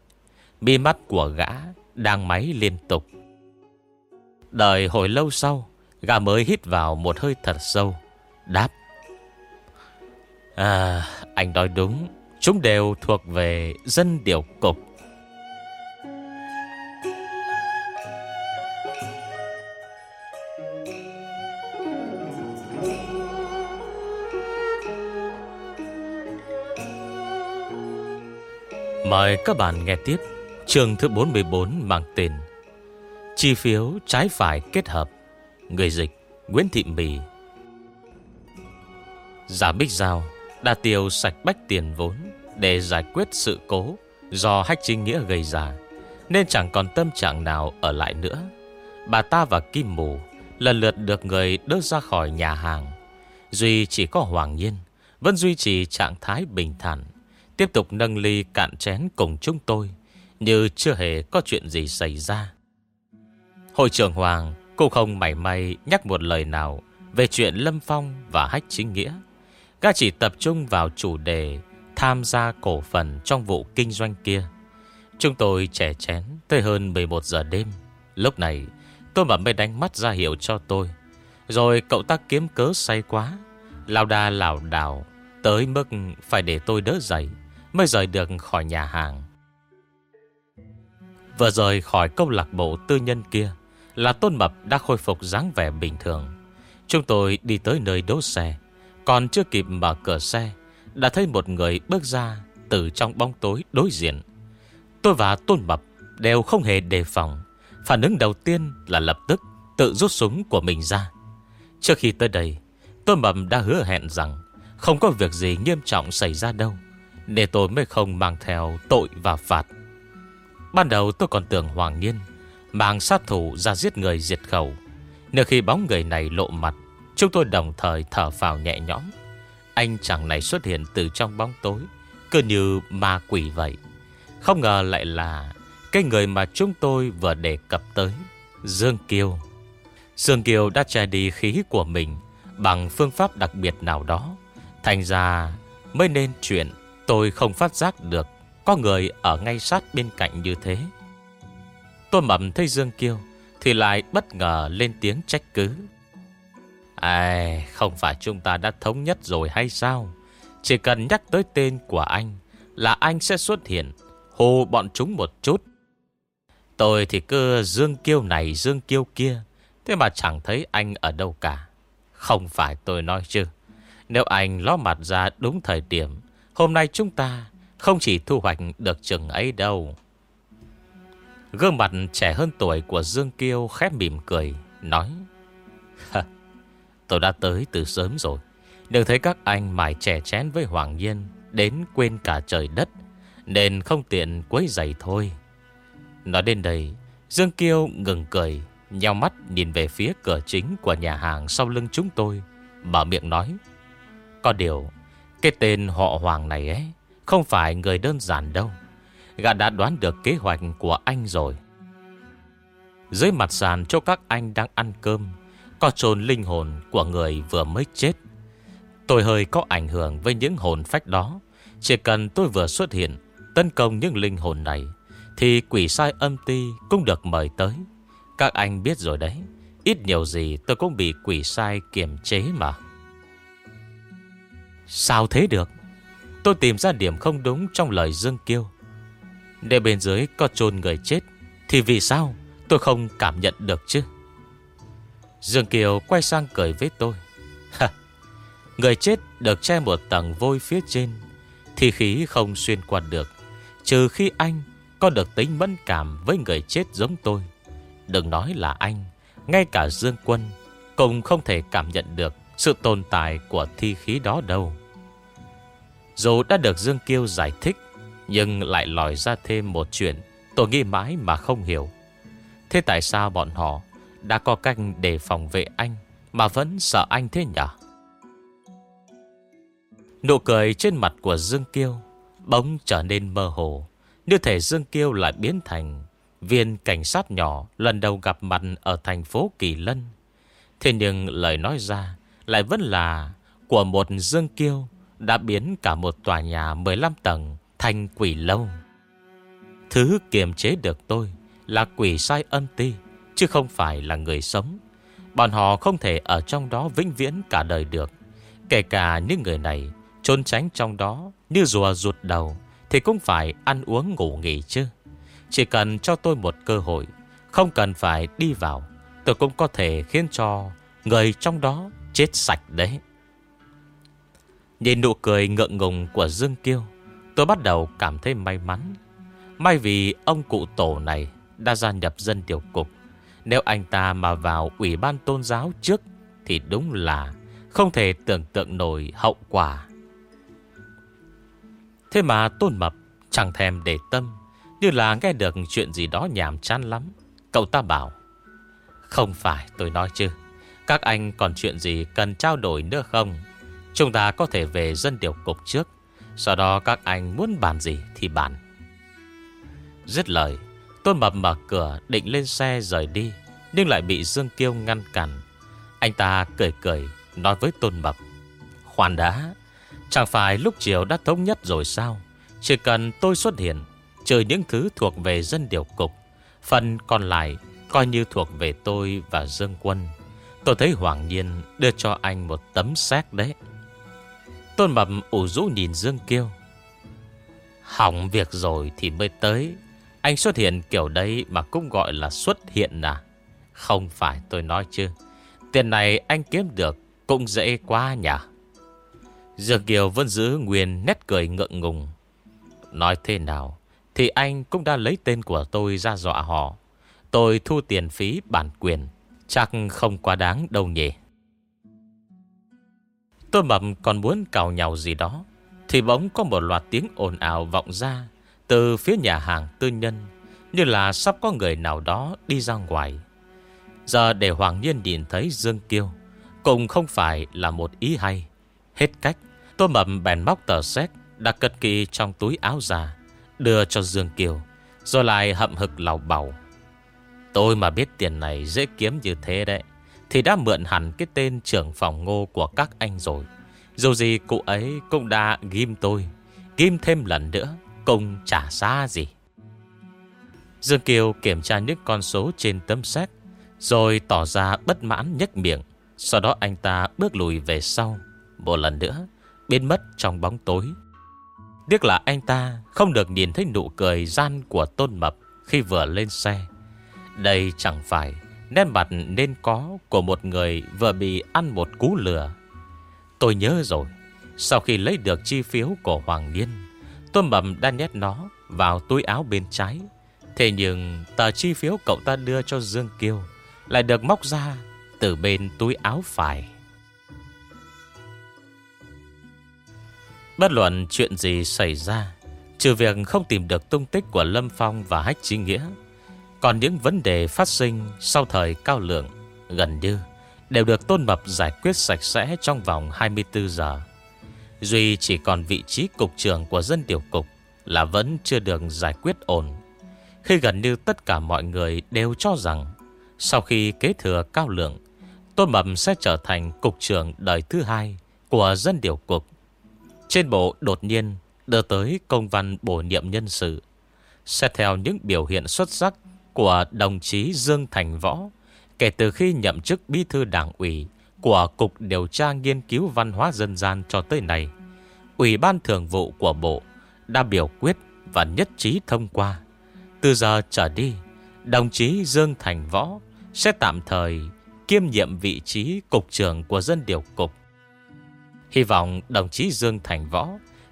Mi mắt của gã Đang máy liên tục. Đợi hồi lâu sau, Gã mới hít vào một hơi thật sâu, Đáp. À anh nói đúng. Chúng đều thuộc về dân điều cục. Mời các bạn nghe tiếp chương thứ 44 mang tên Chi phiếu trái phải kết hợp, Người dịch Nguyễn Thị Mì. Giả Bích Giao đã tiêu sạch bách tiền vốn để giải quyết sự cố Do hách trinh nghĩa gây ra, Nên chẳng còn tâm trạng nào ở lại nữa. Bà ta và Kim Mù Lần lượt được người đưa ra khỏi nhà hàng. Duy chỉ có Hoàng Nhiên, Vẫn duy trì trạng thái bình thản, Tiếp tục nâng ly cạn chén cùng chúng tôi, Như chưa hề có chuyện gì xảy ra. Hội trưởng Hoàng Cô không mảy may nhắc một lời nào Về chuyện Lâm Phong và Hách Chính Nghĩa. Các chỉ tập trung vào chủ đề Tham gia cổ phần trong vụ kinh doanh kia. Chúng tôi trẻ chén Tới hơn 11 giờ đêm. Lúc này, tôi mà mới đánh mắt ra hiệu cho tôi. Rồi cậu ta kiếm cớ say quá, Lao đa lảo đảo, Tới mức phải để tôi đỡ dậy, Mới rời được khỏi nhà hàng. Vừa rời khỏi câu lạc bộ tư nhân kia, Là Tôn Mập đã khôi phục dáng vẻ bình thường. Chúng tôi đi tới nơi đỗ xe, Còn chưa kịp mở cửa xe đã thấy một người bước ra Từ trong bóng tối đối diện. Tôi và Tôn Mập đều không hề đề phòng. Phản ứng đầu tiên là lập tức Tự rút súng của mình ra. Trước khi tới đây, Tôn Mập đã hứa hẹn rằng Không có việc gì nghiêm trọng xảy ra đâu để tôi mới không mang theo tội và phạt. Ban đầu tôi còn tưởng Hoàng Nhiên Mang sát thủ ra giết người diệt khẩu Nếu khi bóng người này lộ mặt, Chúng tôi đồng thời thở phào nhẹ nhõm. Anh chàng này xuất hiện từ trong bóng tối, Cứ như ma quỷ vậy. Không ngờ lại là Cái người mà chúng tôi vừa đề cập tới, Dương Kiều Dương Kiều đã che đi khí của mình Bằng phương pháp đặc biệt nào đó. Thành ra mới nên chuyện Tôi không phát giác được Có người ở ngay sát bên cạnh như thế. Tôi mầm thấy Dương Kiêu Thì lại bất ngờ lên tiếng trách cứ. À, không phải chúng ta đã thống nhất rồi hay sao? Chỉ cần nhắc tới tên của anh là anh sẽ xuất hiện, hù bọn chúng một chút. Tôi thì cứ Dương Kiêu này Dương Kiêu kia, thế mà chẳng thấy anh ở đâu cả. Không phải tôi nói chứ. Nếu anh ló mặt ra đúng thời điểm, Hôm nay chúng ta không chỉ thu hoạch được chừng ấy đâu. Gương mặt trẻ hơn tuổi của Dương Kiêu khép mỉm cười, nói Tôi đã tới từ sớm rồi. Đừng thấy các anh mải trẻ chén với Hoàng Nhiên đến quên cả trời đất, nên không tiện quấy giày thôi. Nói đến đây, Dương Kiêu ngừng cười, Nhào mắt nhìn về phía cửa chính của nhà hàng sau lưng chúng tôi Mở miệng nói Có điều Cái tên họ Hoàng này ấy Không phải người đơn giản đâu Gã đã đoán được kế hoạch của anh rồi Dưới mặt sàn cho các anh đang ăn cơm có chôn linh hồn của người vừa mới chết. Tôi hơi có ảnh hưởng với những hồn phách đó. Chỉ cần tôi vừa xuất hiện, Tấn công những linh hồn này, Thì quỷ sai âm ti cũng được mời tới. Các anh biết rồi đấy, Ít nhiều gì tôi cũng bị quỷ sai kiềm chế mà. Sao thế được? Tôi tìm ra điểm không đúng trong lời Dương Kiêu. Để bên dưới có chôn người chết, Thì vì sao tôi không cảm nhận được chứ? Dương Kiều quay sang cười với tôi. Người chết được che một tầng vôi phía trên, Thì khí không xuyên qua được, Trừ khi anh có được tính mẫn cảm với người chết giống tôi. Đừng nói là anh, Ngay cả Dương Quân Cũng không thể cảm nhận được Sự tồn tại của thi khí đó đâu. Dù đã được Dương Kiêu giải thích, Nhưng lại lòi ra thêm một chuyện Tôi nghĩ mãi mà không hiểu. Thế tại sao bọn họ đã có cách để phòng vệ anh Mà vẫn sợ anh thế nhỉ Nụ cười trên mặt của Dương Kiêu Bỗng trở nên mơ hồ, Như thể Dương Kiêu lại biến thành Viên cảnh sát nhỏ Lần đầu gặp mặt ở thành phố Kỳ Lân. Thế nhưng lời nói ra Lại vẫn là Của một Dương Kiêu Đã biến cả một tòa nhà 15 tầng Thành quỷ lâu. Thứ kiềm chế được tôi Là quỷ sai âm ti Chứ không phải là người sống. Bọn họ không thể ở trong đó vĩnh viễn cả đời được. Kể cả những người này Trốn tránh trong đó Như rùa ruột đầu Thì cũng phải ăn uống ngủ nghỉ chứ. Chỉ cần cho tôi một cơ hội, Không cần phải đi vào, Tôi cũng có thể khiến cho Người trong đó chết sạch đấy. Nhìn nụ cười ngượng ngùng của Dương Kiêu, Tôi bắt đầu cảm thấy may mắn. May vì ông cụ tổ này Đã gia nhập dân điều cục. Nếu anh ta mà vào ủy ban tôn giáo trước Thì đúng là Không thể tưởng tượng nổi hậu quả. Thế mà Tôn Mập chẳng thèm để tâm, Như là nghe được chuyện gì đó nhảm chán lắm. Cậu ta bảo, Không phải tôi nói chứ, Các anh còn chuyện gì cần trao đổi nữa không? Chúng ta có thể về dân điều cục trước, Sau đó các anh muốn bàn gì thì bàn. Dứt lời Tôn Mập mở cửa, định lên xe rời đi, Nhưng lại bị Dương Kiêu ngăn cản. Anh ta cười cười, Nói với Tôn Mập, Khoan đã, Chẳng phải lúc chiều đã thống nhất rồi sao? Chỉ cần tôi xuất hiện, Trừ những thứ thuộc về dân điều cục, Phần còn lại Coi như thuộc về tôi và Dương Quân. Tôi thấy Hoàng Nhiên Đưa cho anh một tấm xét đấy. Tôn Mập ủ rũ nhìn Dương Kiêu, Hỏng việc rồi thì mới tới. Anh xuất hiện kiểu đấy Mà cũng gọi là xuất hiện à Không phải tôi nói chứ Tiền này anh kiếm được Cũng dễ quá nhỉ Dược Kiều vẫn giữ nguyên nét cười ngượng ngùng. Nói thế nào, thì anh cũng đã lấy tên của tôi ra dọa họ. Tôi thu tiền phí bản quyền. Chắc không quá đáng đâu nhỉ. Tôi mập còn muốn cào nhau gì đó. Thì bỗng có một loạt tiếng ồn ào vọng ra từ phía nhà hàng tư nhân. Như là sắp có người nào đó đi ra ngoài. Giờ để Hoàng Nhiên nhìn thấy Dương Kiêu, Cũng không phải là một ý hay Hết cách Tôi mập bèn móc tờ xét Đã cất kỳ trong túi áo già Đưa cho Dương Kiều Rồi lại hậm hực lào bảo Tôi mà biết tiền này dễ kiếm như thế đấy, Thì đã mượn hẳn cái tên trưởng phòng ngô của các anh rồi Dù gì cụ ấy cũng đã ghim tôi, Ghim thêm lần nữa cũng trả xa gì? Dương Kiều kiểm tra những con số trên tấm xét Rồi tỏ ra bất mãn nhếch miệng. Sau đó anh ta bước lùi về sau. Một lần nữa, Biến mất trong bóng tối. Tiếc là anh ta không được nhìn thấy nụ cười gian của Tôn Mập Khi vừa lên xe. Đây chẳng phải nét mặt nên có của một người vừa bị ăn một cú lừa. Tôi nhớ rồi, Sau khi lấy được chi phiếu của Hoàng Niên Tôn mầm đã nhét nó vào túi áo bên trái. Thế nhưng tờ chi phiếu cậu ta đưa cho Dương Kiêu Lại được móc ra từ bên túi áo phải. Bất luận chuyện gì xảy ra, Trừ việc không tìm được tung tích của Lâm Phong và Hách Chí Nghĩa, Còn những vấn đề phát sinh sau thời cao lượng Gần như đều được Tôn Mập giải quyết sạch sẽ trong vòng 24 giờ. Duy chỉ còn vị trí cục trưởng của dân điều cục Là vẫn chưa được giải quyết ổn. Khi gần như tất cả mọi người đều cho rằng Sau khi kế thừa cao lượng, Tôn Mập sẽ trở thành cục trưởng đời thứ hai Của dân điều cục. Trên bộ đột nhiên Đưa tới công văn bổ nhiệm nhân sự, Xét theo những biểu hiện xuất sắc Của đồng chí Dương Thành Võ Kể từ khi nhậm chức bí thư đảng ủy của Cục Điều tra Nghiên cứu Văn hóa Dân gian cho tới nay, Ủy ban thường vụ của Bộ Đã biểu quyết và nhất trí thông qua. Từ giờ trở đi, Đồng chí Dương Thành Võ Sẽ tạm thời kiêm nhiệm vị trí Cục trưởng của Dân Điều Cục. Hy vọng đồng chí Dương Thành Võ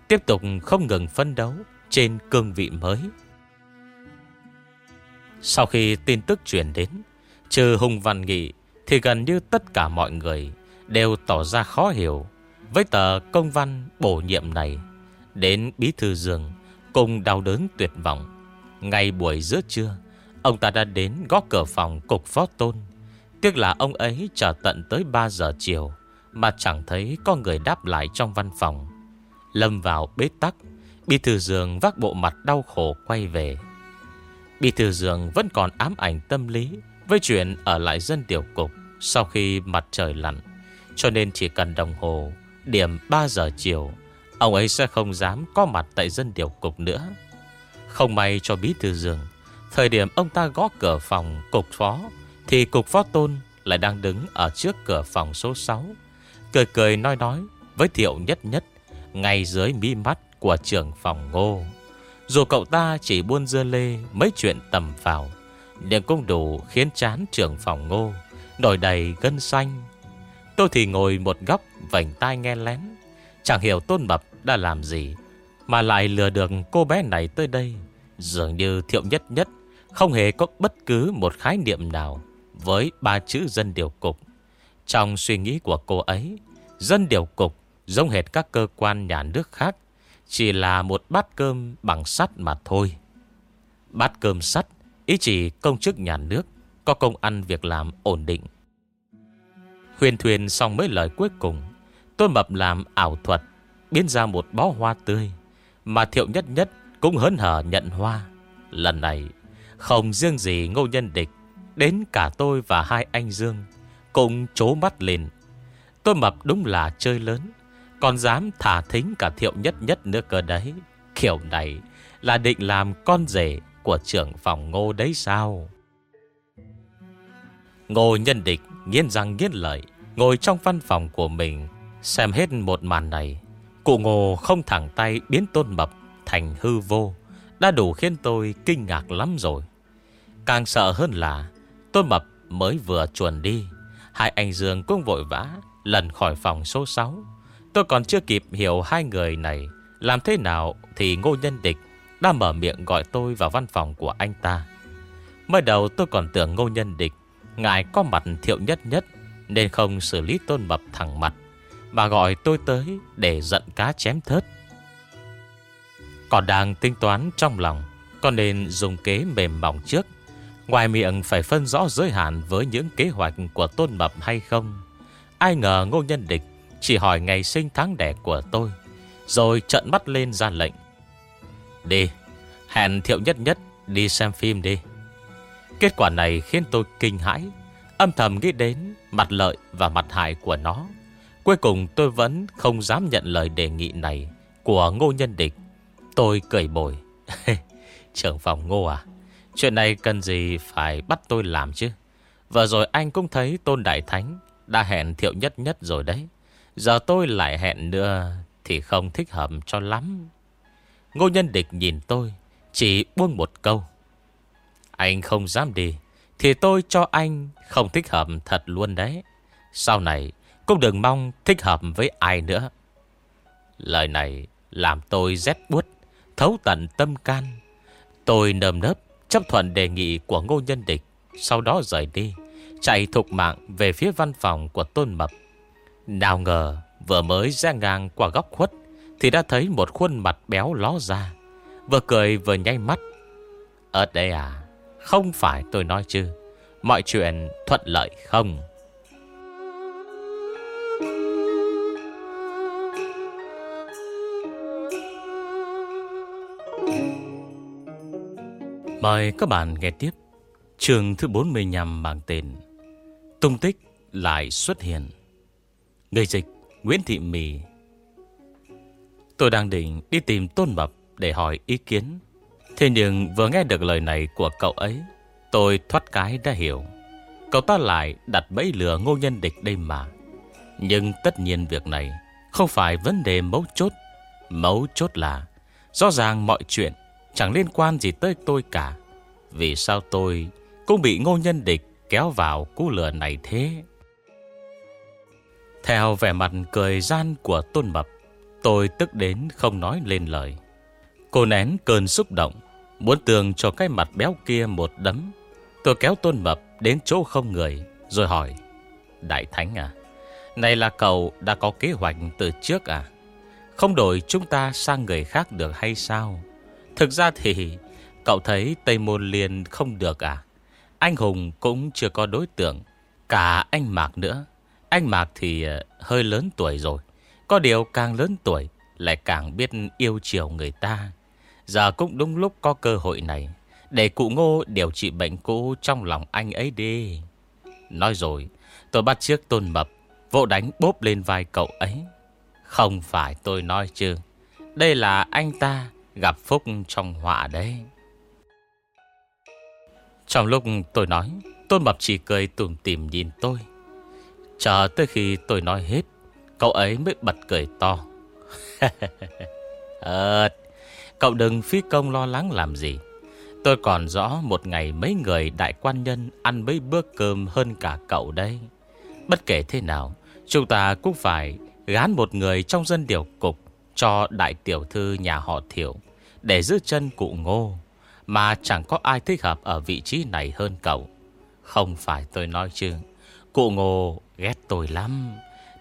Tiếp tục không ngừng phân đấu Trên cương vị mới. Sau khi tin tức truyền đến, Trừ Hùng Văn Nghị thì gần như tất cả mọi người Đều tỏ ra khó hiểu Với tờ công văn bổ nhiệm này. Đến Bí Thư Dương Cùng đau đớn tuyệt vọng. Ngày buổi giữa trưa, Ông ta đã đến gõ cửa phòng cục phó tôn. Tiếc là ông ấy chờ tận tới 3 giờ chiều Mà chẳng thấy có người đáp lại trong văn phòng. Lâm vào bế tắc, Bí thư giường vác bộ mặt đau khổ quay về. Bí thư giường vẫn còn ám ảnh tâm lý Với chuyện ở lại dân tiểu cục. Sau khi mặt trời lặn. Cho nên chỉ cần đồng hồ Điểm 3 giờ chiều Ông ấy sẽ không dám có mặt tại dân điều cục nữa. Không may cho bí thư giường Thời điểm ông ta gõ cửa phòng cục phó Thì cục phó tôn lại đang đứng ở trước cửa phòng số 6 Cười cười nói nói với thiệu nhất nhất ngay dưới mi mắt của trưởng phòng ngô. Dù cậu ta chỉ buôn dưa lê mấy chuyện tầm vào, nhưng cũng đủ khiến chán trưởng phòng ngô, nổi đầy gân xanh. Tôi thì ngồi một góc vành tai nghe lén, chẳng hiểu tôn mập đã làm gì, mà lại lừa được cô bé này tới đây. Dường như thiệu nhất nhất không hề có bất cứ một khái niệm nào với ba chữ dân điều cục. Trong suy nghĩ của cô ấy, dân điều cục Giống hệt các cơ quan nhà nước khác Chỉ là một bát cơm bằng sắt mà thôi Bát cơm sắt Ý chỉ công chức nhà nước có công ăn việc làm ổn định. Huyền thuyền xong mấy lời cuối cùng, Tôi mập làm ảo thuật, Biến ra một bó hoa tươi, Mà thiệu nhất nhất cũng hớn hở nhận hoa. Lần này, Không riêng gì ngô nhân địch, Đến cả tôi và hai anh Dương Cũng chố mắt lên. Tôi mập đúng là chơi lớn, còn dám thả thính cả thiệu nhất nhất nữa cơ đấy. Kiểu này là định làm con rể của trưởng phòng ngô đấy sao? Ngô nhân địch, nghiến răng nghiến lợi, Ngồi trong văn phòng của mình, Xem hết một màn này. Cụ ngô không thẳng tay biến tôn mập Thành hư vô, Đã đủ khiến tôi kinh ngạc lắm rồi. Càng sợ hơn là, Tôn mập mới vừa chuồn đi, Hai anh Dương cũng vội vã Lần khỏi phòng số 6 Tôi còn chưa kịp hiểu hai người này Làm thế nào thì ngô nhân địch Đã mở miệng gọi tôi vào văn phòng của anh ta. Mới đầu tôi còn tưởng ngô nhân địch Ngài có mặt thiệu nhất nhất, Nên không xử lý tôn mập thẳng mặt. Mà gọi tôi tới để giận cá chém thớt. Còn đang tính toán trong lòng Con nên dùng kế mềm mỏng trước? Ngoài miệng phải phân rõ giới hạn Với những kế hoạch của tôn mập hay không? Ai ngờ ngô nhân địch chỉ hỏi ngày sinh tháng đẻ của tôi, Rồi trận mắt lên ra lệnh. Đi, Hẹn thiệu nhất nhất đi xem phim đi. Kết quả này khiến tôi kinh hãi. Âm thầm nghĩ đến Mặt lợi và mặt hại của nó. Cuối cùng tôi vẫn không dám nhận lời đề nghị này Của ngô nhân địch. Tôi cười bồi. Trưởng phòng ngô à Chuyện này cần gì phải bắt tôi làm chứ? Vừa rồi anh cũng thấy Tôn Đại Thánh Đã hẹn thiệu nhất nhất rồi đấy. Giờ tôi lại hẹn nữa Thì không thích hợp cho lắm. Ngô nhân địch nhìn tôi, Chỉ buông một câu. Anh không dám đi, Thì tôi cho anh không thích hợp thật luôn đấy. Sau này Cũng đừng mong thích hợp với ai nữa. Lời này Làm tôi rét buốt, Thấu tận tâm can. Tôi nơm nớp chấp thuận đề nghị của ngô nhân địch, Sau đó rời đi, Chạy thục mạng về phía văn phòng của Tôn Mập. Nào ngờ, vừa mới ra ngang qua góc khuất, Thì đã thấy một khuôn mặt béo ló ra, Vừa cười vừa nháy mắt. Ở đây à không phải tôi nói chứ. Mọi chuyện thuận lợi không? Mời các bạn nghe tiếp Trường thứ 45 mang tên Tung tích lại xuất hiện. Người dịch Nguyễn Thị Mì. Tôi đang định đi tìm Tôn Mập Để hỏi ý kiến. Thế nhưng vừa nghe được lời này của cậu ấy, Tôi thoát cái đã hiểu. Cậu ta lại đặt bẫy lừa ngô nhân địch đây mà. Nhưng tất nhiên việc này Không phải vấn đề mấu chốt. Mấu chốt là, Rõ ràng mọi chuyện Chẳng liên quan gì tới tôi cả. Vì sao tôi Cũng bị ngô nhân địch kéo vào cú lừa này thế? Theo vẻ mặt cười gian của Tôn Mập, Tôi tức đến không nói lên lời. Cô nén cơn xúc động Muốn tường cho cái mặt béo kia một đấm. Tôi kéo Tôn Mập đến chỗ không người, Rồi hỏi, Đại Thánh à Này là cậu đã có kế hoạch từ trước à? Không đổi chúng ta sang người khác được hay sao? Thực ra thì Cậu thấy Tây Môn Liên không được à? Anh Hùng cũng chưa có đối tượng, Cả anh Mạc nữa. Anh Mạc thì ờ, hơi lớn tuổi rồi, Có điều càng lớn tuổi Lại càng biết yêu chiều người ta. Giờ cũng đúng lúc có cơ hội này. Để cụ ngô điều trị bệnh cũ Trong lòng anh ấy đi. Nói rồi, Tôi bắt chiếc tôn mập, vỗ đánh bốp lên vai cậu ấy. Không phải tôi nói chứ. Đây là anh ta Gặp phúc trong họa đấy. Trong lúc tôi nói, Tôn mập chỉ cười tùm tìm nhìn tôi. Chờ tới khi tôi nói hết, Cậu ấy mới bật cười to. Ơt Cậu đừng phí công lo lắng làm gì Tôi còn rõ một ngày mấy người đại quan nhân ăn mấy bữa cơm hơn cả cậu đây. Bất kể thế nào, chúng ta cũng phải gán một người trong dân điều cục cho đại tiểu thư nhà họ thiểu để giữ chân cụ ngô. Mà chẳng có ai thích hợp ở vị trí này hơn cậu. Không phải tôi nói chứ. Cụ ngô ghét tôi lắm.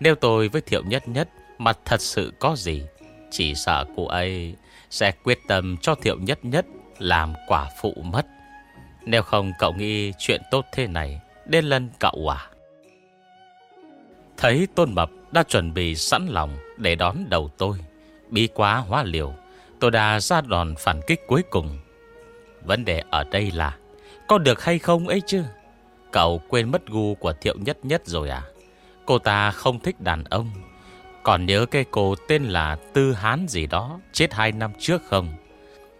Nếu tôi với thiệu nhất nhất mà thật sự có gì, chỉ sợ cụ ấy sẽ quyết tâm cho thiệu nhất nhất làm quả phụ mất. Nếu không cậu nghĩ chuyện tốt thế này, đến lần cậu à? Thấy Tôn Mập đã chuẩn bị sẵn lòng để đón đầu tôi. Bí quá hóa liều, tôi đã ra đòn phản kích cuối cùng. Vấn đề ở đây là, có được hay không ấy chứ? Cậu quên mất gu của thiệu nhất nhất rồi à? Cô ta không thích đàn ông. Còn nhớ cái cô tên là Tư Hán gì đó, chết hai năm trước không?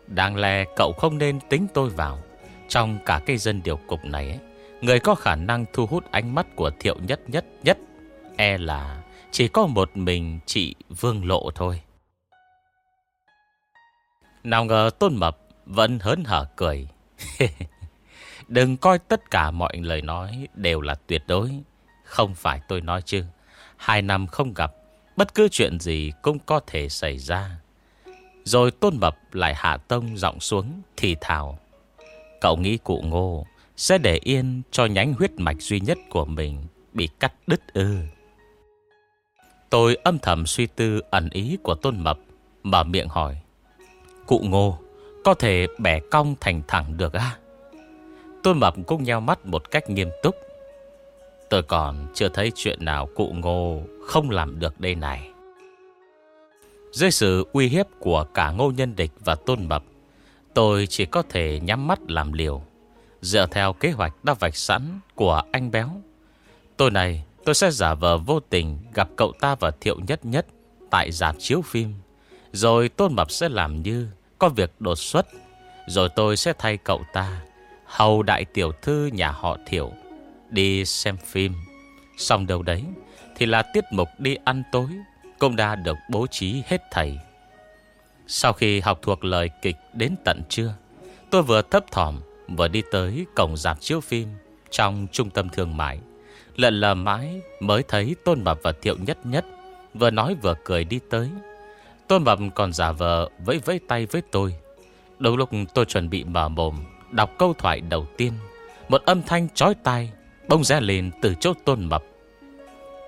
Đáng lẽ cậu không nên tính tôi vào Trong cả cây dân điều cục này ấy, Người có khả năng thu hút ánh mắt của thiệu nhất nhất nhất E là chỉ có một mình chị Vương Lộ thôi Nào ngờ Tôn Mập vẫn hớn hở cười. Đừng coi tất cả mọi lời nói đều là tuyệt đối Không phải tôi nói chứ Hai năm không gặp Bất cứ chuyện gì cũng có thể xảy ra rồi Tôn Mập lại hạ tông giọng xuống thì thào. Cậu nghĩ cụ ngô sẽ để yên cho nhánh huyết mạch duy nhất của mình bị cắt đứt ư. Tôi âm thầm suy tư ẩn ý của Tôn Mập, mở miệng hỏi. Cụ ngô có thể bẻ cong thành thẳng được à? Tôn Mập cũng nheo mắt một cách nghiêm túc. Tôi còn chưa thấy chuyện nào cụ ngô không làm được đây này. Dưới sự uy hiếp của cả ngô nhân địch và tôn mập, Tôi chỉ có thể nhắm mắt làm liều. Dựa theo kế hoạch đã vạch sẵn của anh béo, Tôi này tôi sẽ giả vờ vô tình gặp cậu ta và thiệu nhất nhất Tại dạp chiếu phim. Rồi tôn mập sẽ làm như có việc đột xuất, Rồi tôi sẽ thay cậu ta, Hầu đại tiểu thư nhà họ thiệu. Đi xem phim Xong đâu đấy Thì là tiết mục đi ăn tối cũng đã được bố trí hết thầy. Sau khi học thuộc lời kịch đến tận trưa, tôi vừa thấp thỏm vừa đi tới cổng dạp chiếu phim trong trung tâm thương mại. Lận lờ mãi mới thấy Tôn Mập và Thiệu Nhất Nhất vừa nói vừa cười đi tới. Tôn Mập còn giả vờ vẫy vẫy tay với tôi. Đầu lúc tôi chuẩn bị mở mồm đọc câu thoại đầu tiên, một âm thanh chói tai bông ra lên từ chỗ Tôn Mập.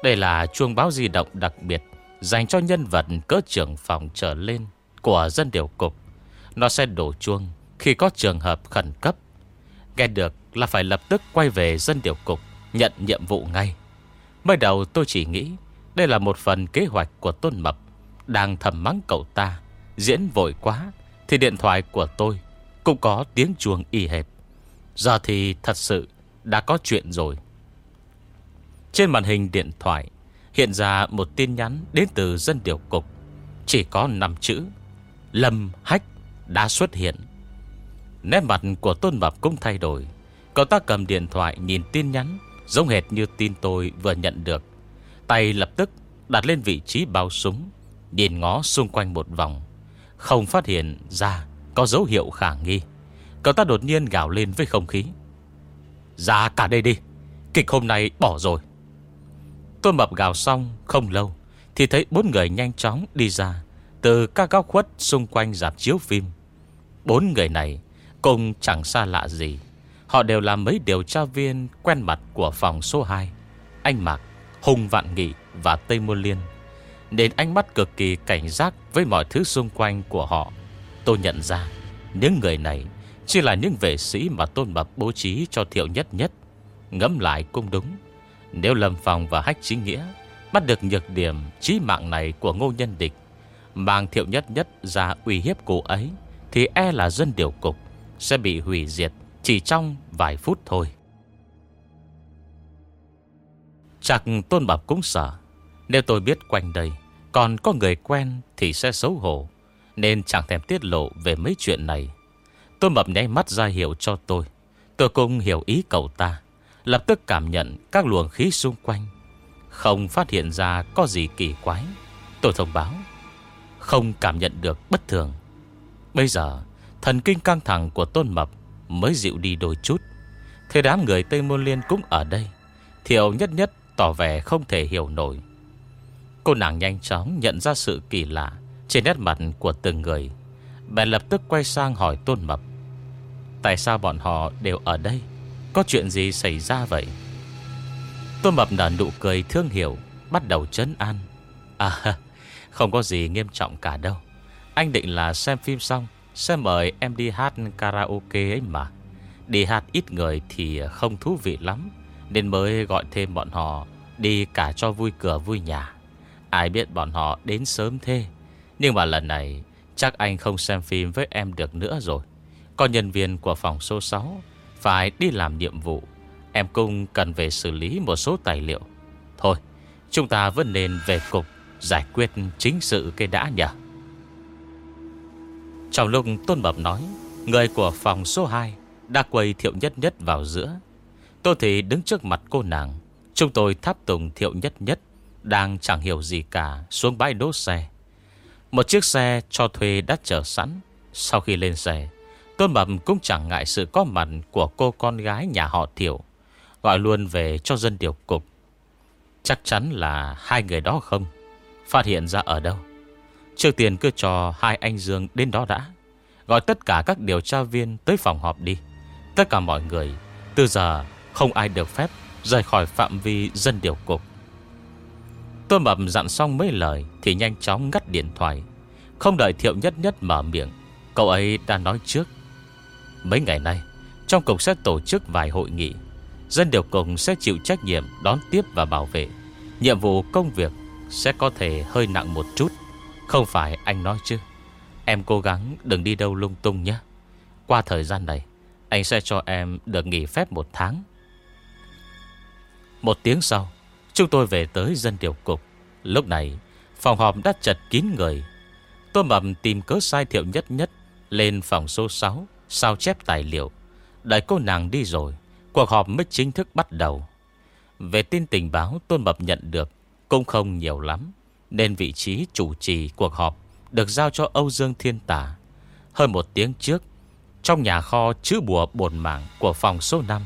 Đây là chuông báo di động đặc biệt, dành cho nhân vật cỡ trưởng phòng trở lên của dân điều cục. Nó sẽ đổ chuông khi có trường hợp khẩn cấp. Nghe được là phải lập tức quay về dân điều cục, Nhận nhiệm vụ ngay Mới đầu tôi chỉ nghĩ Đây là một phần kế hoạch của Tôn Mập Đang thầm mắng cậu ta, Diễn vội quá, Thì điện thoại của tôi Cũng có tiếng chuông y hệt Giờ thì thật sự đã có chuyện rồi. Trên màn hình điện thoại Hiện ra một tin nhắn đến từ dân điều cục. Chỉ có 5 chữ, Lâm Hách đã xuất hiện. Nét mặt của Tôn Mập cũng thay đổi. Cậu ta cầm điện thoại nhìn tin nhắn, Giống hệt như tin tôi vừa nhận được. Tay lập tức đặt lên vị trí bao súng, Nhìn ngó xung quanh một vòng. Không phát hiện ra Có dấu hiệu khả nghi. Cậu ta đột nhiên gào lên với không khí. Ra cả đây đi. Kịch hôm nay bỏ rồi. Tôi mập gào xong không lâu Thì thấy bốn người nhanh chóng đi ra Từ các góc khuất xung quanh dạp chiếu phim. Bốn người này Cùng chẳng xa lạ gì. Họ đều là mấy điều tra viên Quen mặt của phòng số 2 Anh Mạc, Hùng Vạn Nghị Và Tây Môn Liên. Nên ánh mắt cực kỳ cảnh giác Với mọi thứ xung quanh của họ. Tôi nhận ra Những người này chỉ là những vệ sĩ mà Tôn Mập bố trí cho Thiệu Nhất Nhất. Ngẫm lại cũng đúng. Nếu Lâm phòng và Hách Chính Nghĩa Bắt được nhược điểm trí mạng này của Ngô Nhân Địch, Mang Thiệu Nhất Nhất ra uy hiếp cô ấy, Thì e là dân điều cục Sẽ bị hủy diệt Chỉ trong vài phút thôi. Chắc Tôn Mập cũng sợ. Nếu tôi biết quanh đây Còn có người quen thì sẽ xấu hổ, Nên chẳng thèm tiết lộ về mấy chuyện này. Tôn Mập nháy mắt ra hiệu cho tôi. Tôi cũng hiểu ý cậu ta. Lập tức cảm nhận các luồng khí xung quanh. Không phát hiện ra có gì kỳ quái. Tôi thông báo. Không cảm nhận được bất thường. Bây giờ, Thần kinh căng thẳng của Tôn Mập Mới dịu đi đôi chút. Thế đám người Tây Môn Liên cũng ở đây. Thiệu nhất nhất tỏ vẻ không thể hiểu nổi. Cô nàng nhanh chóng nhận ra sự kỳ lạ Trên nét mặt của từng người. Bèn lập tức quay sang hỏi Tôn Mập. Tại sao bọn họ đều ở đây? Có chuyện gì xảy ra vậy? Tôi Mập nở nụ cười thương hiểu Bắt đầu chấn an. À không có gì nghiêm trọng cả đâu. Anh định là xem phim xong, Sẽ mời em đi hát karaoke ấy mà. Đi hát ít người thì không thú vị lắm, Nên mới gọi thêm bọn họ Đi cả cho vui cửa vui nhà. Ai biết bọn họ đến sớm thế. Nhưng mà lần này, Chắc anh không xem phim với em được nữa rồi. Có nhân viên của phòng số 6 Phải đi làm nhiệm vụ. Em cũng cần về xử lý một số tài liệu. Thôi, Chúng ta vẫn nên về cục Giải quyết chính sự cây đã nhờ Trong lúc Tôn Bập nói, Người của phòng số 2 Đã quầy thiệu nhất nhất vào giữa. Tôi thì đứng trước mặt cô nàng. Chúng tôi tháp tùng thiệu nhất nhất, Đang chẳng hiểu gì cả, Xuống bãi đỗ xe. Một chiếc xe cho thuê đã chờ sẵn. Sau khi lên xe Tôn Mập cũng chẳng ngại sự có mặt Của cô con gái nhà họ thiệu Gọi luôn về cho dân điều cục. Chắc chắn là hai người đó không? Phát hiện ra ở đâu? Trước tiên cứ cho hai anh Dương đến đó đã. Gọi tất cả các điều tra viên Tới phòng họp đi. Tất cả mọi người, Từ giờ không ai được phép Rời khỏi phạm vi dân điều cục. Tôi mập dặn xong mấy lời Thì nhanh chóng ngắt điện thoại. Không đợi thiệu nhất nhất mở miệng, Cậu ấy đã nói trước. Mấy ngày nay, Trong cục sẽ tổ chức vài hội nghị. Dân điều cục sẽ chịu trách nhiệm Đón tiếp và bảo vệ. Nhiệm vụ công việc sẽ có thể hơi nặng một chút. Không phải anh nói chứ? Em cố gắng đừng đi đâu lung tung nhé. Qua thời gian này, Anh sẽ cho em được nghỉ phép một tháng. Một tiếng sau, Chúng tôi về tới dân điều cục. Lúc này, Phòng họp đã chật kín người. Tôi mầm tìm cớ sai thiệu nhất nhất Lên phòng số 6 Sao chép tài liệu. Đợi cô nàng đi rồi, Cuộc họp mới chính thức bắt đầu. Về tin tình báo, Tôn Mập nhận được Cũng không nhiều lắm, Nên vị trí chủ trì cuộc họp Được giao cho Âu Dương Thiên Tả Hơn một tiếng trước, Trong nhà kho chứa bùa bồn mạng Của phòng số 5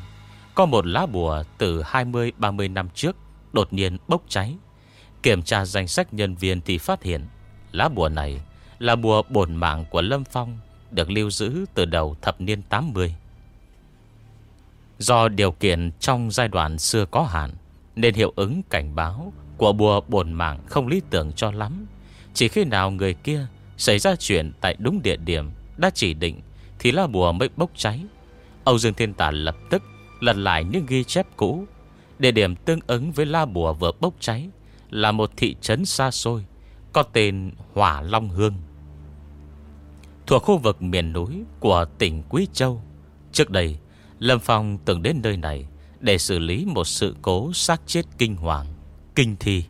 Có một lá bùa từ 20-30 năm trước Đột nhiên bốc cháy. Kiểm tra danh sách nhân viên thì phát hiện Lá bùa này là bùa bồn mạng của Lâm Phong. Được lưu giữ từ đầu thập niên 80 Do điều kiện trong giai đoạn xưa có hạn, Nên hiệu ứng cảnh báo Của bùa bồn mạng không lý tưởng cho lắm Chỉ khi nào người kia Xảy ra chuyện tại đúng địa điểm Đã chỉ định Thì lá bùa mới bốc cháy Âu Dương Thiên Tà lập tức lật lại những ghi chép cũ. Địa điểm tương ứng với la bùa vừa bốc cháy là một thị trấn xa xôi, có tên Hỏa Long Hương. Thuộc khu vực miền núi của tỉnh Quý Châu. Trước đây, Lâm Phong từng đến nơi này để xử lý một sự cố xác chết kinh hoàng, kinh thi.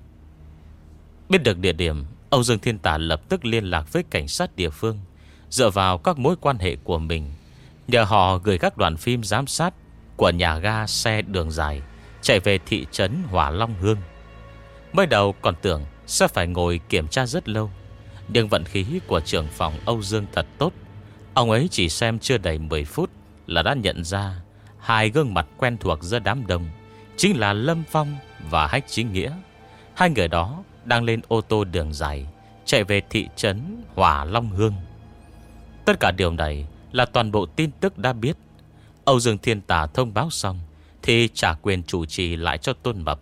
Biết được địa điểm, Âu Dương Thiên Tà lập tức liên lạc với cảnh sát địa phương, dựa vào các mối quan hệ của mình, nhờ họ gửi các đoạn phim giám sát của nhà ga xe đường dài chạy về thị trấn Hỏa Long Hương. Mới đầu còn tưởng sẽ phải ngồi kiểm tra rất lâu, nhưng vận khí của trưởng phòng Âu Dương thật tốt. Ông ấy chỉ xem chưa đầy 10 phút là đã nhận ra hai gương mặt quen thuộc giữa đám đông, chính là Lâm Phong và Hách Chính Nghĩa. Hai người đó đang lên ô tô đường dài chạy về thị trấn Hỏa Long Hương. Tất cả điều này là toàn bộ tin tức đã biết. Âu Dương Thiên Tà thông báo xong thì trả quyền chủ trì lại cho Tôn Mập.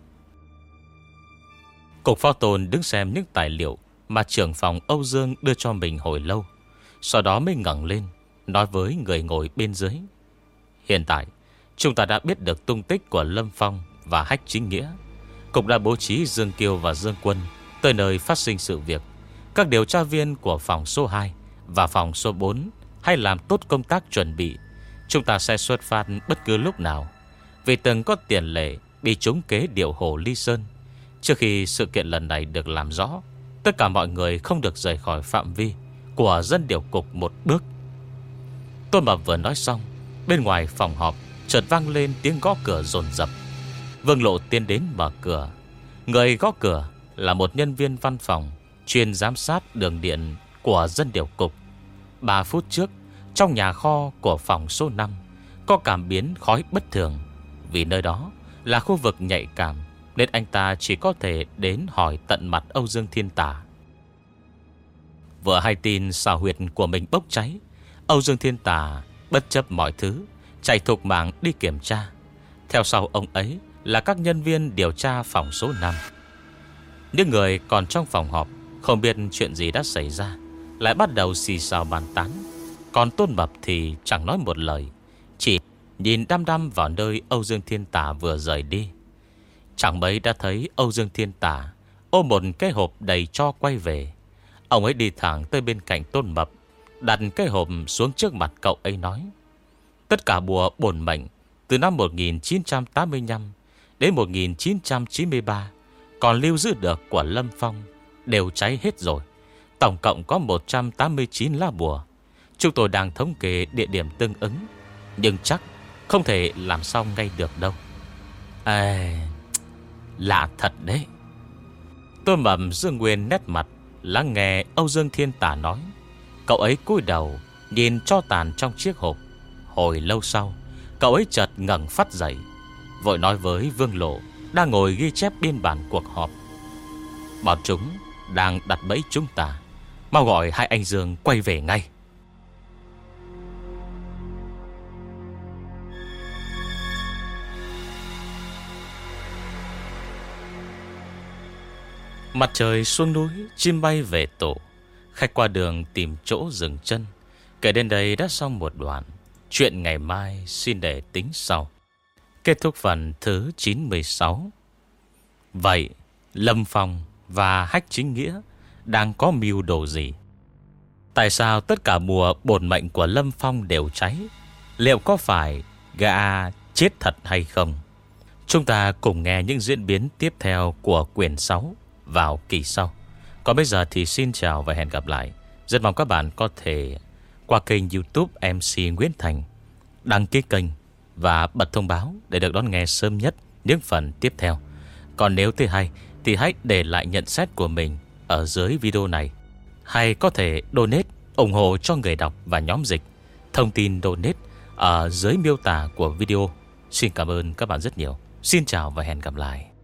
Cục phó Tôn đứng xem những tài liệu mà trưởng phòng Âu Dương đưa cho mình hồi lâu. Sau đó mới ngẩng lên, nói với người ngồi bên dưới. Hiện tại, chúng ta đã biết được tung tích của Lâm Phong và Hách Chính Nghĩa. Cục đã bố trí Dương Kiêu và Dương Quân tới nơi phát sinh sự việc. Các điều tra viên của phòng số 2 và phòng số 4 hay làm tốt công tác chuẩn bị. Chúng ta sẽ xuất phát bất cứ lúc nào. Vì từng có tiền lệ bị trúng kế điệu hồ Ly Sơn. Trước khi sự kiện lần này được làm rõ, tất cả mọi người không được rời khỏi phạm vi của dân điều cục một bước. Tôn Mập vừa nói xong, bên ngoài phòng họp chợt vang lên tiếng gõ cửa rồn rập. Vương Lộ tiến đến mở cửa. Người gõ cửa là một nhân viên văn phòng chuyên giám sát đường điện của dân điều cục. 3 phút trước, trong nhà kho của phòng số 5 có cảm biến khói bất thường. Vì nơi đó là khu vực nhạy cảm nên anh ta chỉ có thể đến hỏi tận mặt Âu Dương Thiên Tả. Vừa hay tin xào huyệt của mình bốc cháy, Âu Dương Thiên Tả bất chấp mọi thứ, chạy thục mạng đi kiểm tra. Theo sau ông ấy là các nhân viên điều tra phòng số 5. Những người còn trong phòng họp Không biết chuyện gì đã xảy ra Lại bắt đầu xì xào bàn tán Còn Tôn Mập thì chẳng nói một lời Chỉ nhìn đăm đăm vào nơi Âu Dương Thiên Tả vừa rời đi Chẳng mấy đã thấy Âu Dương Thiên Tả Ôm một cái hộp đầy cho quay về. Ông ấy đi thẳng tới bên cạnh Tôn Mập, Đặt cái hộp xuống trước mặt cậu ấy nói, Tất cả bùa bổn mệnh Từ năm 1985 Đến 1993 còn lưu giữ được của Lâm Phong Đều cháy hết rồi. Tổng cộng có 189 lá bùa. Chúng tôi đang thống kê địa điểm tương ứng, Nhưng chắc Không thể làm xong ngay được đâu. À Lạ thật đấy Tôi mầm Dương Nguyên nét mặt, Lắng nghe Âu Dương Thiên Tà nói Cậu ấy cúi đầu, Nhìn cho tàn trong chiếc hộp Hồi lâu sau, Cậu ấy chợt ngẩng phát dậy, Vội nói với Vương Lộ đang ngồi ghi chép biên bản cuộc họp. Bọn chúng đang đặt bẫy chúng ta. Mau gọi hai anh Dương quay về ngay. Mặt trời xuống núi, chim bay về tổ. Khách qua đường tìm chỗ dừng chân. Kể đến đây đã xong một đoạn. Chuyện ngày mai xin để tính sau. Kết thúc phần thứ 96 Vậy Lâm Phong và Hách Chính Nghĩa Đang có mưu đồ gì Tại sao tất cả mùa bổn mệnh của Lâm Phong đều cháy Liệu có phải gã chết thật hay không Chúng ta cùng nghe những diễn biến tiếp theo của quyển 6 vào kỳ sau Còn bây giờ thì xin chào và hẹn gặp lại Rất mong các bạn có thể qua kênh youtube MC Nguyễn Thành, Đăng ký kênh và bật thông báo để được đón nghe sớm nhất những phần tiếp theo. Còn nếu thấy hay thì hãy để lại nhận xét của mình ở dưới video này. Hay có thể donate, ủng hộ cho người đọc và nhóm dịch. Thông tin donate ở dưới miêu tả của video. Xin cảm ơn các bạn rất nhiều. Xin chào và hẹn gặp lại.